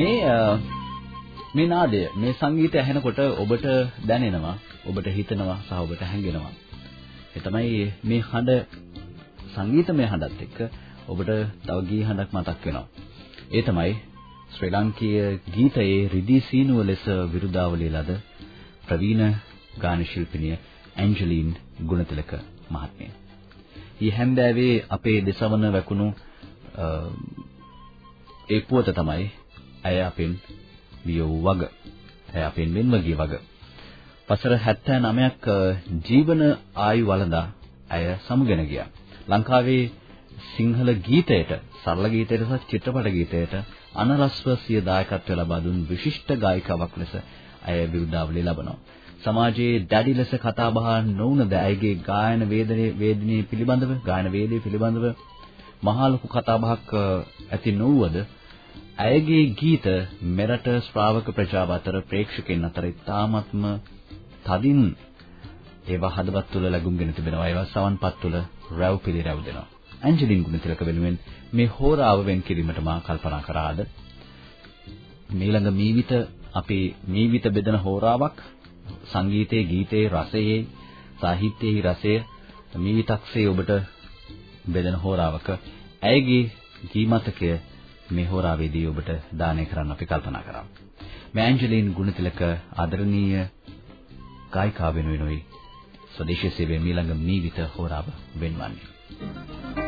මේ මේ නාදය මේ සංගීතය ඇහෙනකොට ඔබට දැනෙනවා ඔබට හිතෙනවා සහ ඔබට හැඟෙනවා ඒ තමයි මේ හඬ සංගීතමය හඬත් එක්ක ඔබට තව ගී හඬක් මතක් වෙනවා ඒ තමයි ශ්‍රී ලාංකීය ගීතයේ රිදී සීනුව ලෙස විරුදාවලිය ලද ප්‍රවීණ ගාන ශිල්පිනිය ඇන්ජලින් ගුණතිලක මහත්මිය. ඊ හැන්දෑවේ අපේ දෙසවන වැකුණු ඒ පුවත තමයි ඇය අපෙන් විය වූ වග. ඇය අපෙන් වෙන්ව ගිය වග. වසර 79ක් ජීවන ආයු වළඳා ඇය සමුගෙන ගියා. ලංකාවේ සිංහල ගීතයට, සරල ගීතයට සහ චිත්‍රපට ගීතයට අනරස්ව සිය දායකත්වය ලබා දුන් විශිෂ්ට ගායිකාවක් ලෙස ඇය විරුදාවලිය ලබනවා. සමාජයේ දැඩි ලෙස කතා බහ නොවුනද ඇයගේ ගායන වේදනේ වේදිනේ පිළිබඳව ගායන වේදේ පිළිබඳව මහා ලොකු කතා බහක් ඇති නොවුවද ඇයගේ ගීත මෙරට ශ්‍රාවක ප්‍රජාව අතර ප්‍රේක්ෂකයන් අතර ඉතාමත්ම තදින් ඒවා හදවත් තුළ ලැබුම්ගෙන තිබෙනවා. ඒවා සවන්පත් තුළ රැව් පිළිරැව් දෙනවා. ඇන්ජලින් ගුණතිලක වෙනුවෙන් මේ හෝරාව වෙන් කිරීමට මා කල්පනා කරාද? මීළඟ මීවිත අපේ මීවිත බෙදන හෝරාවක් සංගීතයේ ගීතයේ රසයේ සාහිත්‍යයේ රසය මීවිතක්සේ ඔබට බෙදෙන හෝරාවක ඇයගේ ගීමතකය මේ හෝරාවේදී ඔබට දානය කරන්න අපි කල්පනා කරා. මෑන්ජලින් ගුණතිලක ආදරණීය ගායිකා වෙනුවෙනුයි ස්වදේශීය සේවයේ මීළඟ මීවිත හෝරාව වෙන්වන්නේ.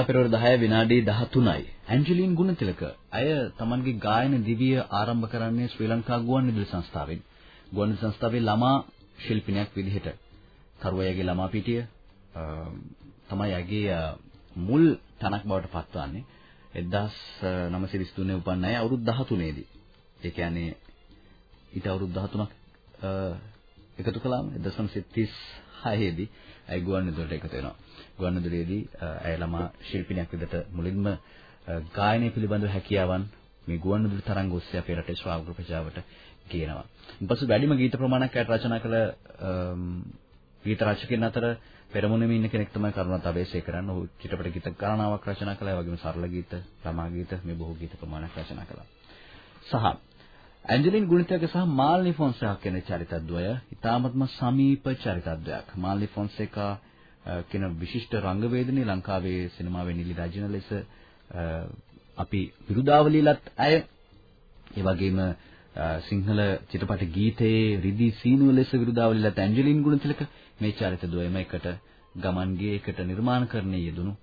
වෙලා පෙරවරු 10 විනාඩි 13යි. ඇන්ජලින් ගුණතිලක අය තමන්ගේ ගායන දිවිය ආරම්භ කරන්නේ ශ්‍රී ලංකා ගුවන්විදුලි සංස්ථාවෙන්. ගුවන්විදුලි සංස්ථාවේ ළමා ශිල්පිනියක් විදිහට. කරුවයගේ ළමා පිටිය තමයි යගේ මුල් තනක් බවට පත්වන්නේ. 1923 උපන් අය අවුරුදු 13 දී. ඒ කියන්නේ ඊට අවුරුදු 13ක් එකතු කළාම 1936 දී අය ගුවන්විදුලියට එකතු වෙනවා. ගුවන්විදුලියේදී ඇය ළමා ශිල්පිනියක් විදිහට මුලින්ම ගායනය පිළිබඳව හැකියාවන් මේ ගුවන්විදුලි තරංග ඔස්සේ අපේ රටේ ශ්‍රාවක ප්‍රජාවට කියනවා. ඊපසු වැඩිම ගීත ප්‍රමාණයක් ඇයට රචනා කළ ගීත රචකයන් අතර පෙරමුණෙම ඉන්න කෙනෙක් තමයි කරුණාත් අබේසේකරන්. ඔහු චිත්‍රපට ගීත ගණනාවක් රචනා කළා. ඒ වගේම සරල ගීත, ළමා ගීත මේ බොහෝ ගීත ප්‍රමාණයක් රචනා කළා. සහ ඇන්ජලින් ගුණිතක සහ මාල්නි ෆොන්සේකා කියන චරිතද්වය ඉතාමත්ම සමීප චරිතද්වයක්. මාල්නි ෆොන්සේකා කියන විශිෂ්ට රංගවේදිනිය ලංකාවේ සිනමාවේ නිලි රජින ලෙස අපි විරුදාවලියලත් අය ඒ වගේම සිංහල චිත්‍රපට ගීතයේ රිදී සීනුව ලෙස විරුදාවලියලත් ඇන්ජලින් ගුණතිලක මේ චරිත දෙකම එකට ගමන්ගේ එකට නිර්මාණකරණයේ යෙදුණු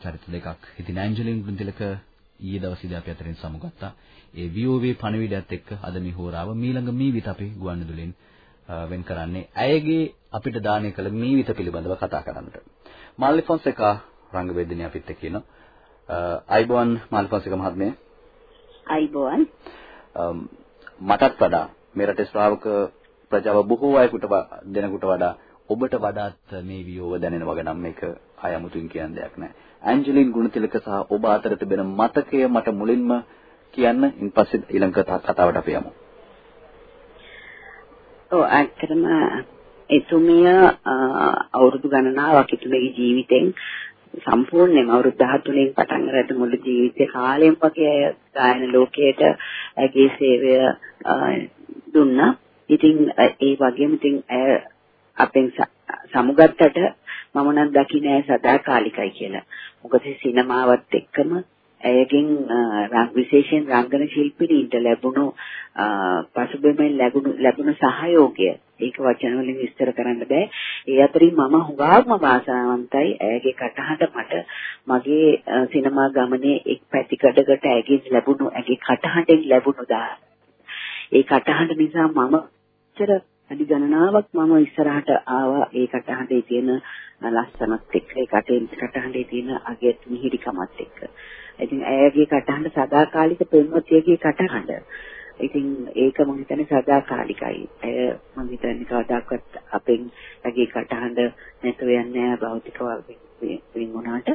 චරිත දෙකක්. ඉතින් ඇන්ජලින් ගුණතිලක ඊයේ දවසේදී අපි අතරින් සමුගත්තා. ඒ VOV පණවිඩයත් එක්ක අද මේ හෝරාව මීළඟ මීවිත අපි ගුවන්විදුලින් වෙන් කරන්නේ. ඇයගේ අපිට දානය කළ මීවිත පිළිබඳව කතා කරන්නට. මාල්ලි ෆොන්සේකා රංගවේදිනිය අපිත් එක්ක ඉන්නවා. අයිබෝන් මාල්ලි ෆොන්සේකා මහත්මිය. අයිබෝන්. මටත් වඩා මේ රටේ ශ්‍රාවක ප්‍රජාව බොහෝ අයෙකුට දෙනෙකුට වඩා ඔබට වඩාත් මේ වියෝව දැනෙන වගේ නම් මේක අයමුතුන් කියන දෙයක් නෑ. ඇන්ජලින් ගුණතිලක සහ ඔබ අතර තිබෙන මතකය මට මුලින්ම කියන්න ඉන්පස්සේ ඊළඟ කතාවට අපි යමු. ඔව් ඇත්තටම එතුමිය අවුරුදු ගණනාවක් එතුමියගේ ජීවිතෙන් සම්පූර්ණයෙන්ම අවුරුදු 13 න් පටන් අරගෙන මුළු ජීවිත කාලෙම වගේ ගායන ලෝකයට ඇගේ සේවය දුන්නා. ඉතින් ඒ වගේම ඉතින් අපෙන් සමුගත්තට මම නම් දකින්නේ සදාකාලිකයි කියලා. මොකද සිනමාවත් එක්කම ඇයගෙන් විශේෂයෙන් රංගන ශිල්පිනීන්ට ලැබුණු පසුබිමෙන් ලැබුණු ලැබුණු සහයෝගය ඒක වචන වලින් විස්තර කරන්න බෑ. ඒ අතරින් මම හුඟක්ම වාසනාවන්තයි. ඇයගේ කටහඬ මට මගේ සිනමා ගමනේ එක් පැතිකඩකට ඇයගෙන් ලැබුණු ඇගේ කටහඬෙන් ලැබුණු දා. ඒ කටහඬ නිසා මම චර අඩි ගණනාවක් මම ඉස්සරහට ආවා ඒ කටහඬේ තියෙන ලස්සනත් එක්ක ඒ කටේ කටහඬේ තියෙන අගයත් මිහිරිකමත් එක්ක. ඉතින් ඇයගේ කටහඬ සදාකාලික පෙම්වතියගේ කටහඬ. ඉතින් ඒක මම හිතන්නේ සදාකාලිකයි. ඇය මම හිතන්නේ කවදාකවත් අපෙන් ඇගේ කටහඬ නැතුව යන්නේ නැහැ භෞතිකව වෙන වුණාට.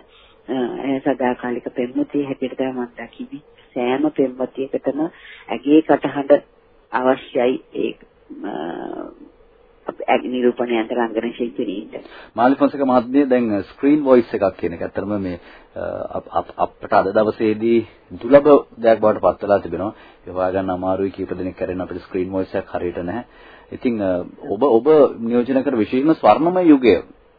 ඇය සදාකාලික පෙම්වතිය හැටියට තමයි මම දකින්නේ. සෑම පෙම්වතියකටම ඇගේ කටහඬ අවශ්‍යයි ඒ අපි නිරූපණයන්ට රංගන ශිල්පිනීන්ට. මාලි ෆොන්සේක මහත්මිය දැන් ස්ක්‍රීන් වොයිස් එකක් කියන එක. ඇත්තටම මේ අපට අද දවසේදී දුලබ දෙයක් බවට පත් වෙලා තිබෙනවා. ඒ හොයාගන්න අමාරුයි කීප දෙනෙක් කරගෙන අපිට ස්ක්‍රීන් වොයිස් එකක් හරියට නැහැ. ඉතින් ඔබ ඔබ නියෝජනය කර විශේෂම ස්වර්ණමය යුගය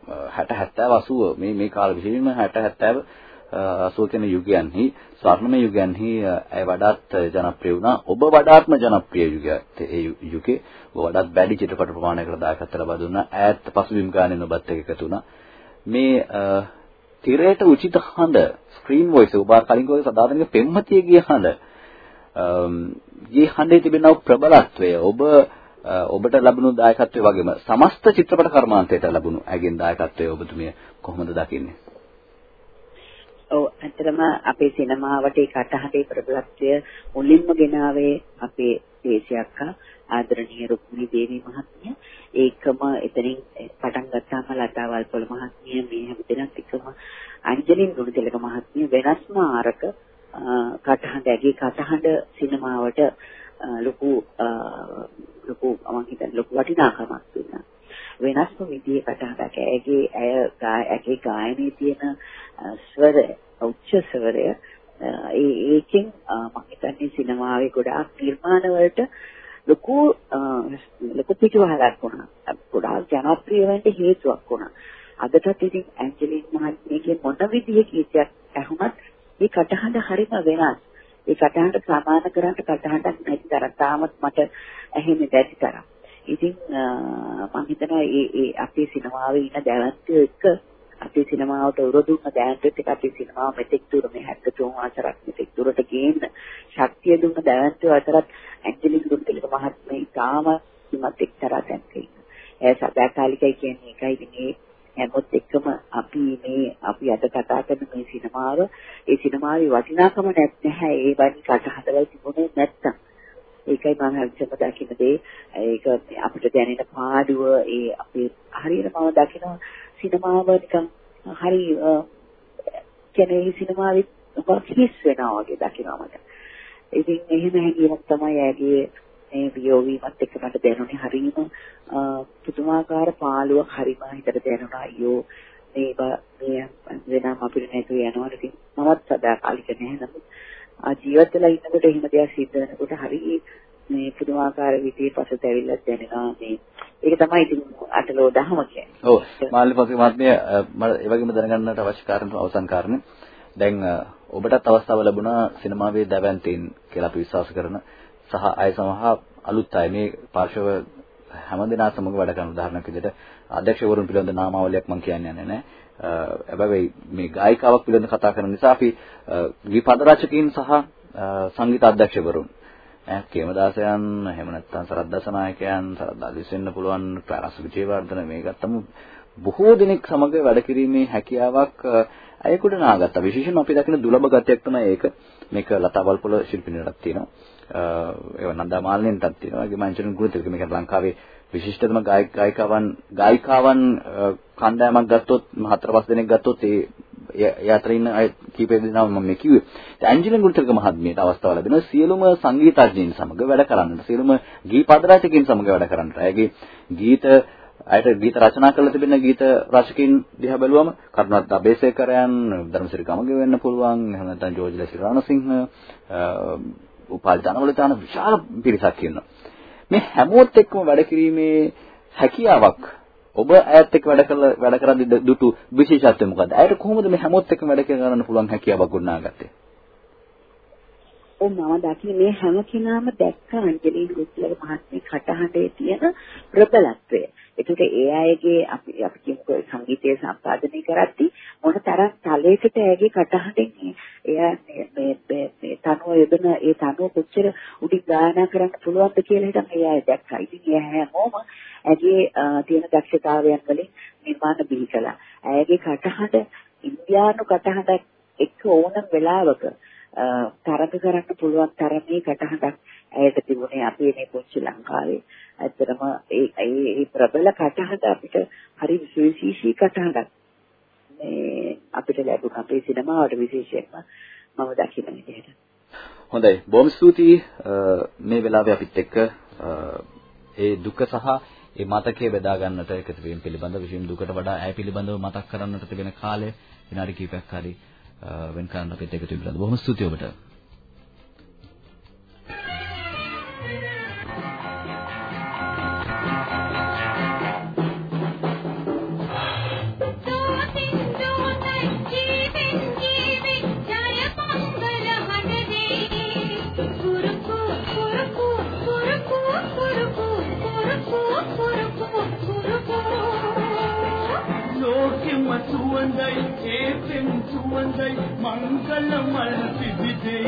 60 70 80 මේ මේ කාල විශේෂම 60 70 80 කියන යුගයන්හි ස්වර්ණමය යුගයන්හි ඇය වඩාත් ජනප්‍රිය වුණා. ඔබ වඩාත්ම ජනප්‍රිය යුගයත් ඒ යුගයේ ඔබ වඩාත් වැඩි චිත්‍රපට ප්‍රමාණයකට දායකත්ව ලබා දුන්නා. ඈත් පසුබිම් ගානෙන් ඔබත් එක්ක එකතු වුණා. මේ තිරයට උචිත හඬ ස්ක්‍රීන් වොයිස් ඔබ කලින් කිව්ව සදාතනික පෙම්මතියගේ හඬ ගේ හඬේ තිබෙන ප්‍රබලත්වය ඔබ ඔබට ලැබුණු දායකත්වය වගේම සමස්ත චිත්‍රපට කර්මාන්තයට ලැබුණු ඇගෙන් දායකත්වය ඔබතුමිය කොහොමද දකින්නේ? ඔව් ඇත්තටම අපේ සිනමාවට ඒ කටහඬේ ප්‍රබලත්වය මුලින්ම ගෙනාවේ අපේ දේශයක්කා ආදරණීය රුක්මිණී දේවී මහත්මිය. ඒකම එතනින් පටන් ගත්තාම ලතා වල්පොල මහත්මිය මේ හැමදෙනාත් එක්කම අංජලින් ගුණතිලක මහත්මිය වෙනස්ම ආරක කටහඬ ඇගේ කටහඬ සිනමාවට ලොකු ලොකු මම හිතන්නේ ලොකු වටිනාකමක් දුන්නා. වෙනස්ම විදිහේ කටහඬක් ඇගේ ඇය ඇගේ ගායනයේ තියෙන ස්වරය උච්ච ස්වරය ඒ ඒකෙන් මම හිතන්නේ සිනමාවේ ගොඩාක් නිර්මාණ වලට ලොකු ලොකු පිටුවහලක් වුණා. ගොඩාක් ජනප්‍රිය වෙන්න හේතුවක් වුණා. අදටත් ඉතින් ඇන්ජලින් මහත්මියගේ මොන විදිහේ කීයක් ඇහුණත් මේ කටහඬ හරිම වෙනස්. ඒ කටහඬ සමාන කරන්න කටහඬක් නැති තරම් තාමත් මට ඇහෙන්නේ නැති තරම්. ඉතින් මම හිතනවා මේ මේ අපේ සිනමාවේ ඉන්න දැවැන්තයෝ එක්ක අපේ සිනමාවට උරදුන්න දැවැන්තයෝ එක්ක අපේ සිනමාව මෙතෙක් දුර මේ 73 වසරක් මෙතෙක් දුරට ගේන්න ශක්තිය දුන්න දැවැන්තයෝ අතරත් ඇන්ජලින් දුන්තිලක මහත්මිය තාම කිමත් එක්තරා තැනක ඉන්න. ඒ සදාකාලිකයි කියන්නේ ඒකයි මේ හැමොත් එක්කම අපි මේ අපි අද කතා කරන මේ සිනමාව ඒ සිනමාවේ වටිනාකම නැහැ. ඒ වගේ කටහඬවල තිබුණේ නැත්තම්. ඒකයි මම හැමතිස්සම දකින්න. දේ ඒක අපිට දැනෙන පාඩුව ඒ අපේ හරියට මම දකිනවා සිනමාව නිකන් හරි කියන්නේ සිනමාවේ මොකක් හිස් වෙනවා වගේ දකිනවා මට. ඉතින් එහෙම හැඟීමක් තමයි ඇගේ මේ වියෝවීමත් එක්ක මට දැනුනේ හරීම පුදුමාකාර පාළුවක් හරීම හිතට දැනුණා. අයියෝ මේ මේ වෙනම අපිට නැතුව යනවා ඉතින් මමත් සදාකාලික නැහැ නමුත් ජීවත් වෙලා ඉන්නකොට එහෙම දෙයක් සිද්ධ වෙනකොට හරි මේ පුදුමාකාර විදිහේ පසුතැවිල්ලක් දැනෙනවා මේ. ඒක තමයි ඉතින් අටලෝ දහම කියන්නේ. ඔව්. මාළි පස්සේ මහත්මිය මම ඒ වගේම දැනගන්නට අවශ්‍ය කාරණා අවසන් කාරණේ. දැන් ඔබටත් අවස්ථාව ලැබුණා සිනමාවේ දැවැන්තීන් කියලා අපි විශ්වාස කරන සහ අය සමහා අලුත් අය. මේ පාර්ශව හැමදෙනා සමග වැඩ කරන උදාහරණයක් විදිහට අධ්‍යක්ෂකවරුන් පිළිබඳ නාමාවලියක් මම කියන්නේ නැහැ. හැබැයි මේ ගායිකාවක් පිළිබඳ කතා කරන නිසා අපි විපද රචකයින් සහ සංගීත අධ්‍යක්ෂකවරුන් ඈ කේමදාසයන් එහෙම නැත්නම් සරත් දසනායකයන් සරත් දාදිස් වෙන්න පුළුවන් ප්‍රාරස් විජේවර්ධන මේ ගත්තම බොහෝ දෙනෙක් සමග වැඩ කිරීමේ හැකියාවක් අයෙකුට නාගත්තා. විශේෂයෙන්ම අපි දකින දුලබ ගතියක් තමයි ඒක. මේක ලතා වල්පොල ශිල්පිනියටත් තියෙනවා. ඒව නන්දා මාලිනියන්ටත් තියෙනවා. ඒ මංචන ගුරුතිලක මේක ලංකාවේ විශිෂ්ටතම ගායක ගායිකාවන් ගායිකාවන් කණ්ඩායමක් ගත්තොත් හතර පහ දෙනෙක් ගත්තොත් ඒ ඒ අතර ඉන්න අය කීප දෙනා මම මේ කිව්වේ. ඉතින් ඇන්ජලින් ගුරුතිලක මහත්මියට අවස්ථාව ලැබෙනවා සියලුම සංගීතඥයින් සමග වැඩ කරන්නට. සියලුම ගී පද රචකයින් සමග වැඩ කරන්නට. ඇයගේ ගීත අයට ගීත රචනා කරලා තිබෙන ගීත රචකයින් දිහා බැලුවම කරුණාත් අබේසේකරයන් ධර්මසිරි ගමගේ වෙන්න පුළුවන් එහෙම නැත්නම් ජෝර්ජ් ලෙසිරි රණසිංහ උපාලි ධනවලතාන විශාල පිරිසක් ඉන්නවා මේ හැමෝත් එක්කම වැඩ කිරීමේ හැකියාවක් ඔබ ඈත් එක්ක වැඩ කරලා වැඩ කරද්දී දුටු විශේෂත්වය මොකද්ද? අයට කොහොමද මේ හැමෝත් එක්කම වැඩ කරන්න පුළුවන් හැකියාවක් ගොඩනගාගත්තේ? ඔව් මම දකින්නේ මේ හැම කෙනාම දැක්ක අංජලි රුත්ලගේ මහත්මිය කටහඬේ තියෙන ප්‍රබලත්වය. ඒකට ඒ අයගේ අපි අපි කියමු සංගීතය සම්පාදනය කරද්දී මොන තරම් තලයකට ඇගේ කටහඬෙන් එයා මේ මේ මේ තනුව යොදන ඒ තනුව කොච්චර උඩින් ගායනා කරන්න පුළුවන්ද කියලා හිතන් ඒ අය දැක්කා. ඉතින් ඒ හැමෝම ඇගේ තියෙන දක්ෂතාවයන් වලින් නිර්මාණ බිහි කළා. ඇයගේ කටහඬ ඉන්දියානු කටහඬක් එක්ක ඕනම වෙලාවක තරඟ කරන්න පුළුවන් තරමේ කටහඬක් ඇයට තිබුණේ අපේ මේ පුංචි ලංකාවේ. ඇත්තටම ඒ ඒ ප්‍රබල කටහඬ අපිට හරි විශේෂී කටහඬක් මේ අපිට ලැබුණ අපේ සිනමාවට විශේෂයෙන්ම මම දකින විදිහට. හොඳයි. බොහොම ස්තුතියි මේ වෙලාවේ අපිත් එක්ක ඒ දුක සහ ඒ මතකයේ බෙදා ගන්නට එකතු වීම පිළිබඳ විශේෂ දුකට වඩා ඇය පිළිබඳව මතක් කරන්නට තිබෙන කාලය විනාඩි කිහිපයක් හරි වෙන් කරන්න අපිත් එකතු වෙලා. බොහොම ස්තුතියි ඔබට. சுவந்தை மங்கள மல்பிதிதை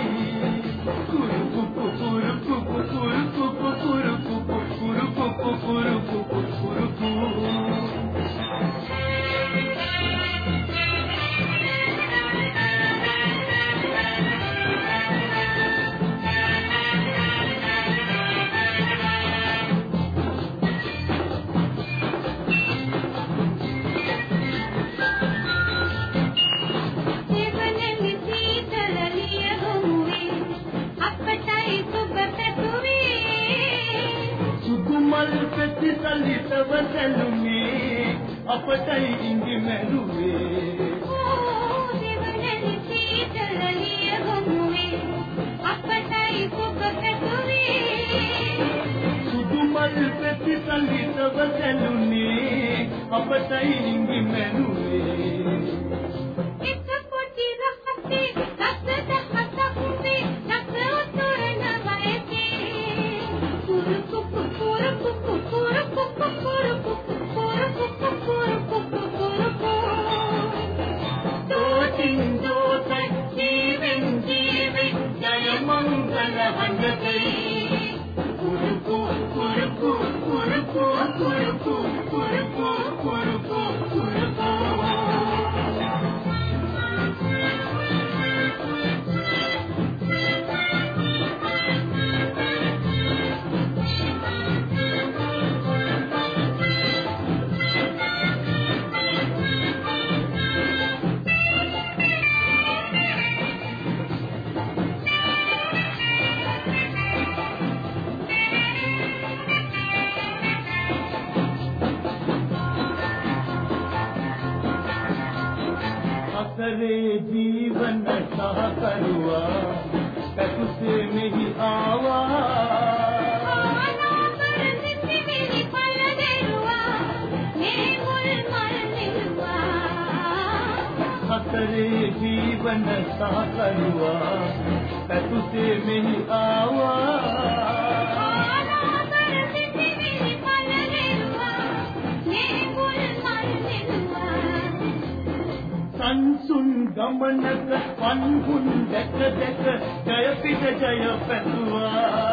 குறுப்பு குறுப்பு குறுப்பு குறுப்பு குறுப்பு குறுப்பு குறுப்பு සලිතව සැලුනේ අපටයි ඉඟි මැරුවේ දෙවනනි සීතලිය ගොමුවේ අපටයි සුබ පැතුවේ සුදු මල් පෙති සලිතව සැලුනේ අපටයි ඉඟි මැරුවේ करे මෙහි ආවා. හතරේ ජීවන සාකරුවා පැතුසේ මෙහි ආවා. සංසුන් ගමනක පන්හුන් දැක දැක පිට ජය පැතුවා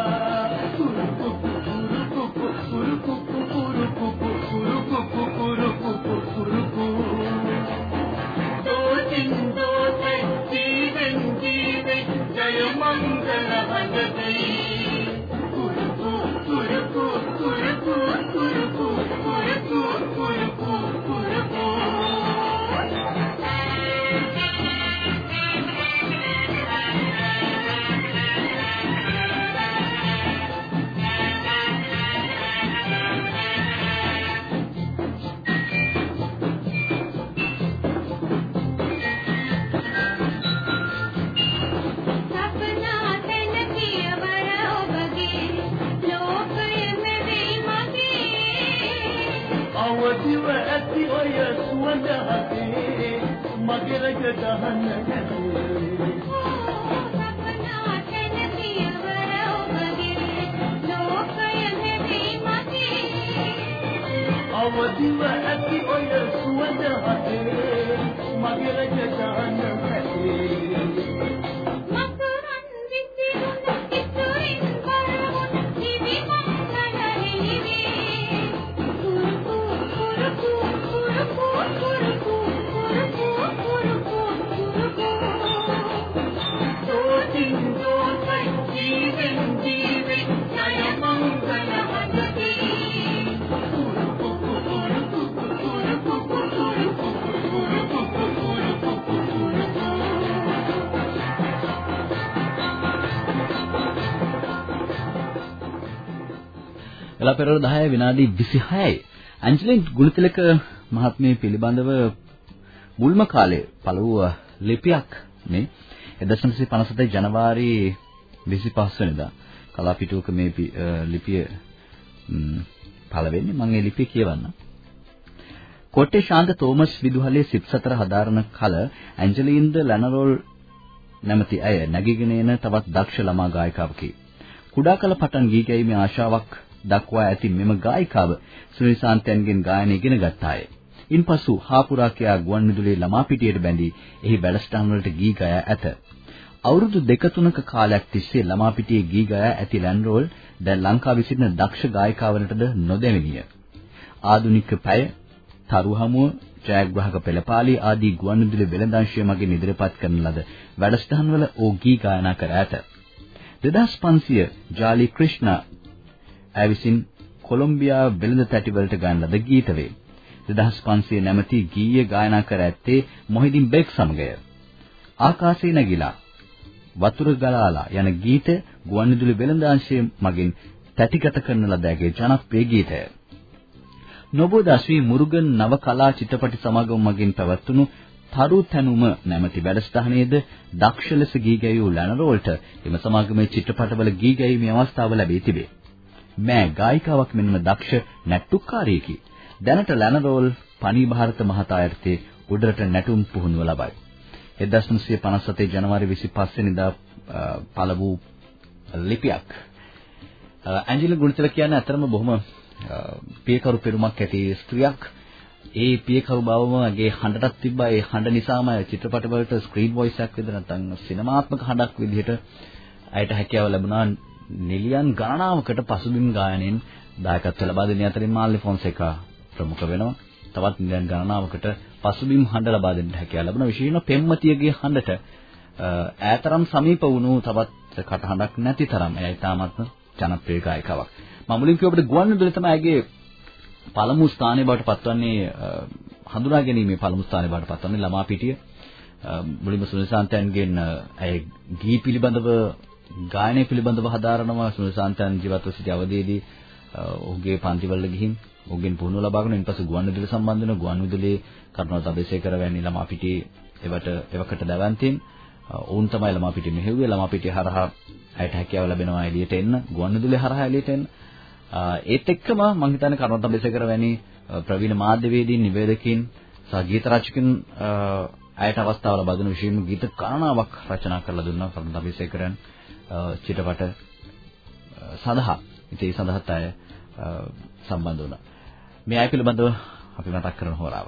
වෙලා පෙරවරු 10 විනාඩි 26යි. ඇන්ජලින් ගුණතිලක මහත්මිය පිළිබඳව මුල්ම කාලේ පළවු ලිපියක් මේ 1957 ජනවාරි 25 වෙනිදා කලාපිටුවක මේ පි- අ, ලිපිය ම්, පළ වෙන්නේ මම ඒ ලිපිය කියවන්නම්. කොට්ටේ ශාන්ත තෝමස් විදුහලේ සිප් සතර හදාරන කල ඇන්ජලින්ද ලැනරෝල් නැමැති ඇය නැගීගෙන එන තවත් දක්ෂ ළමා ගායිකාවකි. කුඩා කල පටන් ගී ගැයීමේ ආශාවක් දක්වා ඇති මෙම ගායිකාව සුනිසාන්තයන්ගෙන් ගායන ඉගෙන ගත්තාය. ඉන්පසු හාපුරා කියා ගුවන්විදුලියේ ළමා පිටියට බැඳී එහි වැඩසටහන් වලට ගී ගයා ඇත. අවුරුදු දෙක තුනක කාලයක් තිස්සේ ළමා පිටියේ ගී ගයා ඇති ලැන්රෝල් දැන් ලංකාවේ සිටින දක්ෂ ගායිකාවනටද නොදැවෙනිය. ආදුනික පැය, තරු හමුව, ජයග්‍රාහක පෙළපාලි ආදී ගුවන්විදුලි වෙළඳාංශය මගින් ඉදිරිපත් කරන ලද වැඩසටහන්වල ඕ ගී ගායනා කර ඇත. 2500 ජාලි ක්‍රිෂ්ණා ඇවිසින් කොලොම්බියා වෙළඳ තැටිවලට ගායන ලද ගීත වේ. 2500 නැමැති ගීය ගායනා කර ඇත්තේ මොහිදින් බෙක් සමගය. ආකාශේ නැගිලා වතුර ගලාලා යන ගීත ගුවන්විදුලි වෙළඳාංශයේ මගින් තැටිගත කරන ලද ඇගේ ජනප්‍රිය ගීතය. නොබෝදා ශ්‍රී මුරුගන් නව කලා චිත්‍රපට සමාගම මගින් පැවැත්වුණු තරු තැනුම නැමැති වැඩසටහනේද දක්ෂ ලෙස ගී ගැයූ ලැනරෝල්ට එම සමාගමේ චිත්‍රපටවල ගී ගැයීමේ අවස්ථාව ලැබී තිබේ. මෑ ගායිකාවක් මෙන්ම දක්ෂ නැට්ටුකාරියකි. දැනට ලැනරෝල් පනී ಭಾರತ මහතා යටතේ උඩරට නැටුම් පුහුණුව ලබයි. 1957 ජනවාරි 25 වෙනිදා පළ වූ ලිපියක්. ඇන්ජලින ගුණතිල කියන්නේ අතරම බොහොම පියකරු පෙරුමක් ඇති ස්ත්‍රියක්. ඒ පියකරු බවම මගේ හඬටත් තිබ්බා. ඒ හඬ නිසාම චිත්‍රපට වලට ස්ක්‍රීන් වොයිස් එකක් විදිහට නැත්නම් සිනමාත්මක හඬක් විදිහට ඇයට හැකියාව ලැබුණා නිලියන් ගණනාවකට පසුබිම් ගායනයෙන් දායකත්ව ලබා දෙන අතරින් මාල්ලි ෆොන්සේකා ප්‍රමුඛ වෙනවා. තවත් නිලියන් ගණනාවකට පසුබිම් හඬ ලබා දෙන්න හැකියාව ලැබුණා. විශේෂයෙන්ම පෙම්මතියගේ හඬට ඈතරම් සමීප වුණු තවත් කටහඬක් නැති තරම් එයයි තාමත්ම ජනප්‍රිය ගායිකාවක්. මම මුලින් කිව්ව අපිට ගුවන්විදුලි තමයි ඇගේ පළමු ස්ථානයේ බවට පත්වන්නේ හඳුනා ගැනීමේ පළමු ස්ථානයේ බවට පත්වන්නේ ළමා පිටිය. මුලින්ම සුනිසාන්තයන්ගෙන් ඇය ගී පිළිබඳව ගායනය පිළිබඳව හදාරනවා. සුනිසාන්තයන් ජීවත්ව සිටි අවදීදී ඔහුගේ පන්තිවල ගිහින් ඔහුගෙන් පුහුණුව ලබාගෙන ඉන්පසු ගුවන්විදුලි සම්බන්ධ වෙන ගුවන්විදුලි කරුණාත අබේසේකර වැනි ළමා පිටියේ එවට එවකට දැවන්තින්. ඔවුන් තමයි ළමා පිටිය මෙහෙව්වේ. ළමා පිටිය හරහා ඇයට හැකියාව ලැබෙනවා එළියට එන්න. ගුවන්විදුලිය හරහා එළියට එන්න. ඒත් එක්කම මම හිතන්නේ කරුණාත අබේසේකර වැනි ප්‍රවීණ මාධ්‍යවේදීන් නිවේදකීන් සහ ගීත රචකින් අයට අවස්ථාව ලබා දුන විශේෂම ගීත ගණනාවක් රචනා කරලා දුන්නා කරුණ අබිසේකරන් චිත්‍රපට සඳහා ඉතින් ඒ සඳහාත් අය සම්බන්ධ වුණා. මේ අය පිළිබඳව අපි මතක් කරන හොරාව.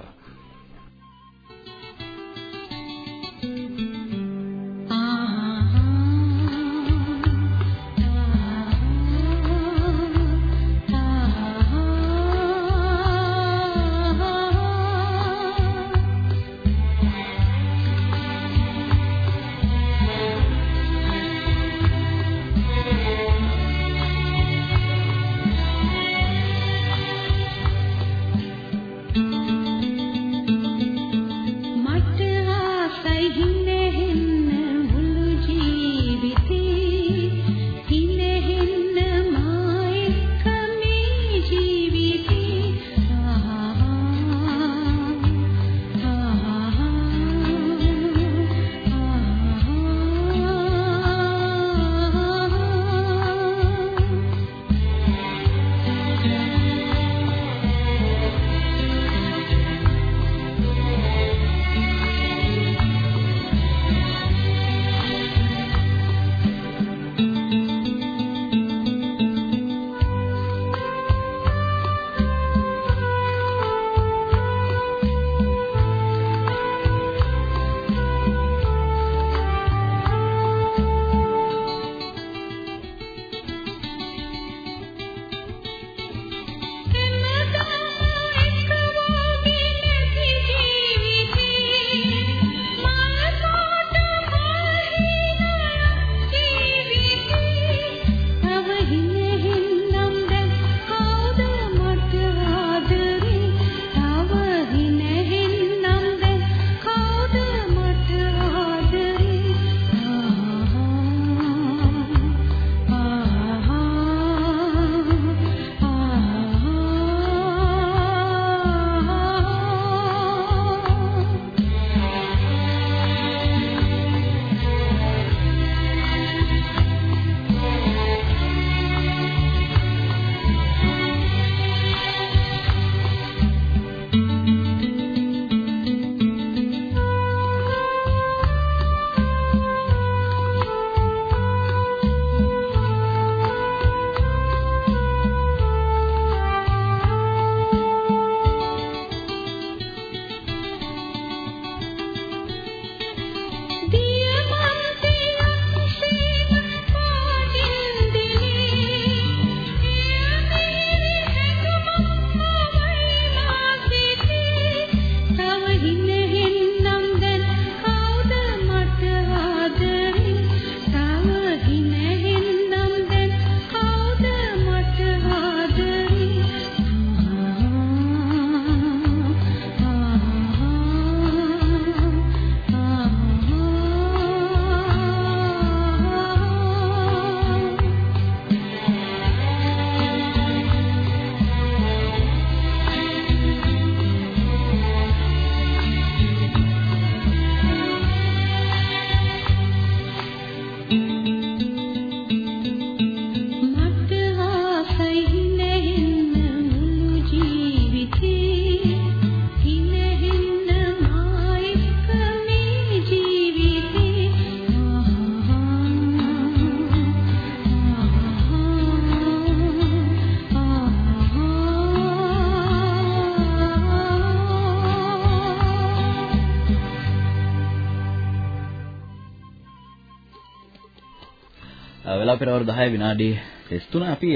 වෙලාව පෙරවරු 10 විනාඩි 33 අපි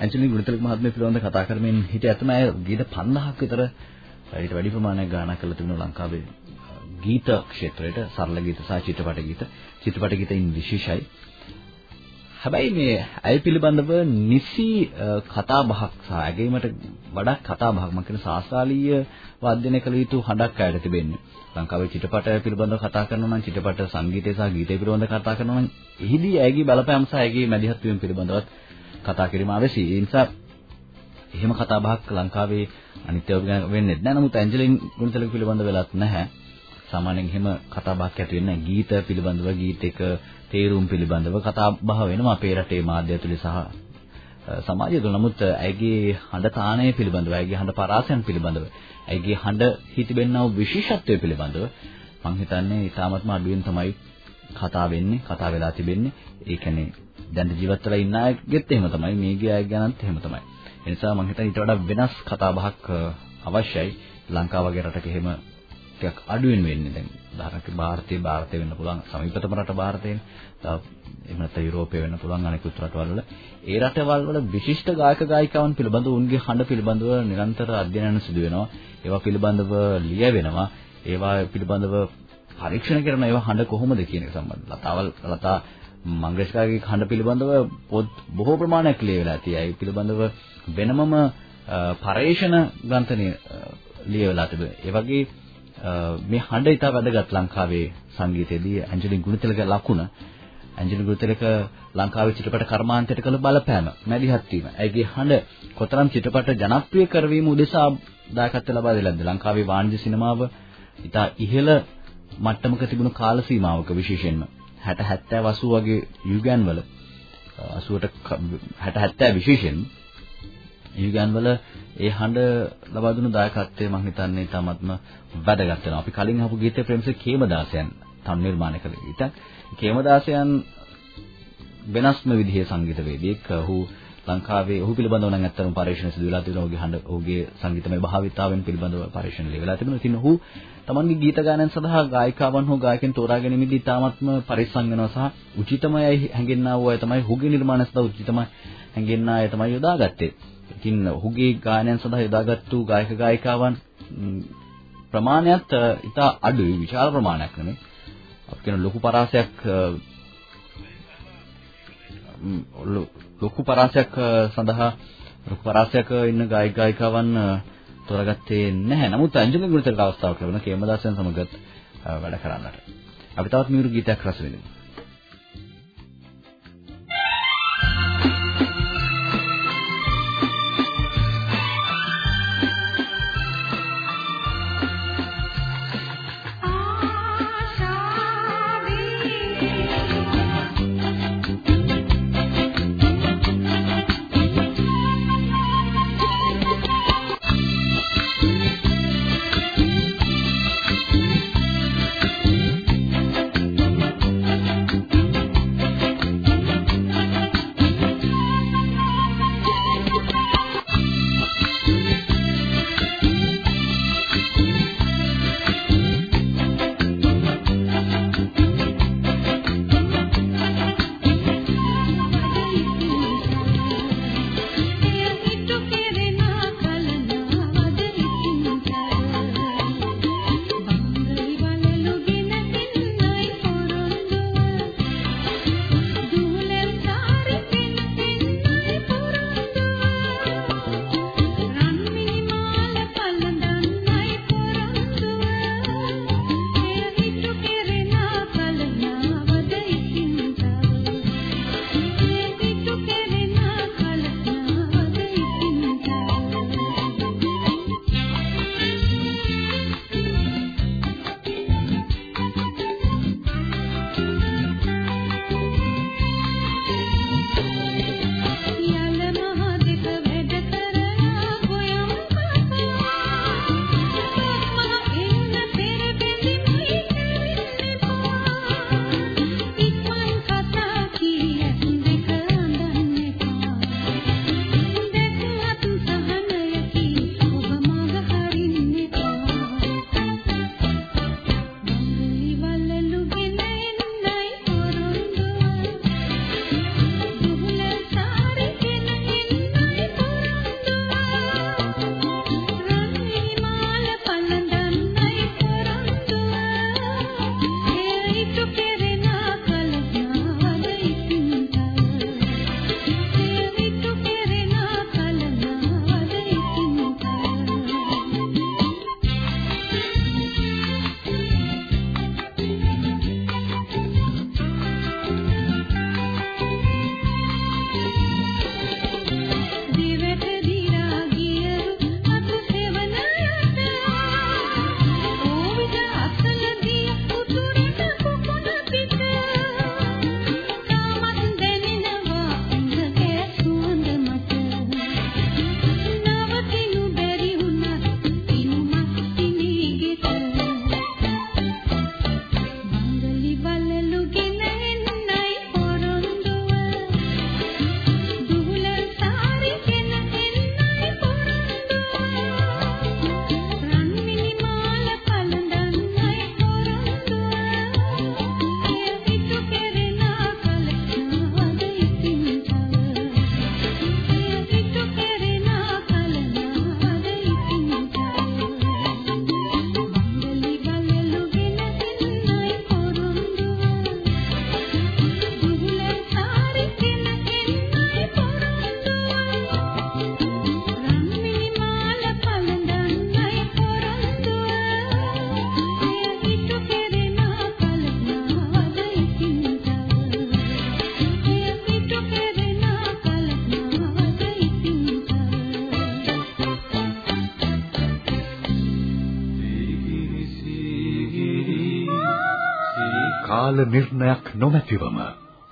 ඇන්ජලි ගුණතිලක මහත්මිය පිළිබඳව කතා කරමින් හිටිය ඇතම අය ගීත 5000ක් විතර ඊට වැඩි ප්‍රමාණයක් ගානක් කරලා තිබුණා ලංකාවේ ගීත ක්ෂේත්‍රයට සරල ගීත සහ චිත්‍රපට ගීත. චිත්‍රපට ගීතයින් විශේෂයි. හැබැයි මේ ඇය පිළිබඳව නිසි කතා බහක් සහ ඇගීමට වඩා කතා බහක් මම කියන සාස්ත්‍රාලීය වාද්‍යනය කළ යුතු හඬක් ඇයට තිබෙන්නේ. ලංකාවේ චිත්‍රපට පිළිබඳව කතා කරනවා නම් චිත්‍රපට සංගීතය සහ ගීතය පිළිබඳව කතා කරනවා නම් එහිදී ඇයගේ බලපෑම සහ ඇයගේ මැදිහත් වීම පිළිබඳවත් කතා කිරීම අවශ්‍යයි. ඒ නිසා එහෙම කතා බහක් ලංකාවේ අනිත්‍යව වෙන්නේ නැහැ. නමුත් ඇන්ජලින් ගුණතිලක පිළිබඳව වෙලත් නැහැ. සාමාන්‍යයෙන් එහෙම කතා බහක් ඇති වෙන්නේ නැහැ. ගීත පිළිබඳව ගීතයක තේරුම් පිළිබඳව කතා බහ වෙනවා අපේ රටේ මාධ්‍ය ඇතුලේ සහ සමාජය තුළ නමුත් ඇයගේ හඬ තාණය පිළිබඳව, ඇයගේ හඬ පරාසයන් පිළිබඳව, ඇයගේ හඬ හිතිබෙන්නා වූ විශේෂත්වය පිළිබඳව මම හිතන්නේ ඊටාත්ම අඩුවෙන් තමයි කතා වෙන්නේ, කතා වෙලා තිබෙන්නේ. ඒ කියන්නේ දැන් ජීවත් වෙලා ඉන්න අයගෙත් එහෙම තමයි, මේගේ අය ගැනත් එහෙම තමයි. ඒ නිසා මම හිතන්නේ ඊට වඩා වෙනස් කතා බහක් අවශ්‍යයි. ලංකාව වගේ රටක එහෙම ටිකක් අඩුවෙන් වෙන්නේ දැන් උදාහරණයක් ಭಾರತයේ ಭಾರතය වෙන්න පුළුවන් සමීපතම රට ಭಾರතයනේ. තව එහෙම නැත්නම් යුරෝපය වෙන්න පුළුවන් අනෙකුත් රටවල් වල. ඒ රටවල් වල විශිෂ්ට ගායක ගායිකාවන් පිළිබඳව උන්ගේ හඬ පිළිබඳව නිරන්තර අධ්‍යයනන සිදු වෙනවා. ඒවා පිළිබඳව ලියවෙනවා. ඒවා පිළිබඳව පරීක්ෂණ කරන ඒවා හඬ කොහොමද කියන එක සම්බන්ධව. ලතාවල් ලතා මංග්‍රේෂ්කාගේ හඬ පිළිබඳව පොත් බොහෝ ප්‍රමාණයක් ලියවිලා තියෙයි. ඒ පිළිබඳව වෙනමම පරේෂණ ග්‍රන්ථනය ලියවලා තිබෙනවා. ඒ වගේ මේ හඬ ඉතා වැදගත් ලංකාවේ සංගීතයේදී ඇන්ජලින් ගුණතිලක ලකුණ. ඇන්ජලින් ගුණතිලක ලංකාවේ චිත්‍රපට කර්මාන්තයට කළ බලපෑම මැදිහත් වීම. ඇයගේ හඬ කොතරම් චිත්‍රපට ජනප්‍රිය කරවීම උදෙසා දායකත්ව ලබා දෙලාද ලංකාවේ වාණිජ්‍ය සිනමාව ඉතා ඉහළ මට්ටමක තිබුණු කාල සීමාවක විශේෂයෙන්ම. 60 70 80 වගේ යුගයන් වල 80ට 60 70 විශේෂයෙන් යුගයන් වල ඒ හඬ ලබා දුණු දායකත්වය මම හිතන්නේ තාමත්ම වැදගත් වෙනවා. අපි කලින් අහපු ගීතේ ප්‍රේමසේ කේමදාසයන් තම නිර්මාණය කළේ. ඊට කේමදාසයන් වෙනස්ම විදිහේ සංගීතවේදියෙක්. ඔහු ලංකාවේ ඔහු පිළිබඳව නම් ඇත්තටම පරීක්ෂණ සිදු වෙලා තිබෙනවා. ඔහුගේ හඬ ඔහුගේ සංගීතමය භාවිතාවෙන් පිළිබඳව පරීක්ෂණ ලැබලා තිබෙනවා. ඉතින් ඔහු තමන්ගේ ගීත ගායනයන් සඳහා ගායිකාවන් හෝ ගායකයන් තෝරා ගැනීමේදී තාමත්ම පරිස්සම් වෙනවා සහ උචිතමයි හැඟෙන්නා වූ අය තමයි ඔහුගේ නිර්මාණ සඳහා උචිතමයි හැඟෙන්නා අය තමයි යොදාගත්තේ. ඉතින් ඔහුගේ ගායනයන් සඳහා යොදාගත්තු ගායක ගායිකාවන් ප්‍රමාණයත් ඉතා අඩුයි විශාල ප්‍රමාණයක් නෙමෙයි. අපි කියන ලොකු පරාසයක් ලොකු පරාසයක් සඳහා ලොකු පරාසයක ඉන්න ගායක ගායිකාවන් තෝරාගත්තේ නැහැ. නමුත් අංජලි ගුණතර අවස්ථාවක් ලැබුණා කේමදාසයන් සමග වැඩ කරන්නට. අපි තවත් මියුරු ගීතයක් රස විඳිමු. කාල නිර්ණයක් නොමැතිවම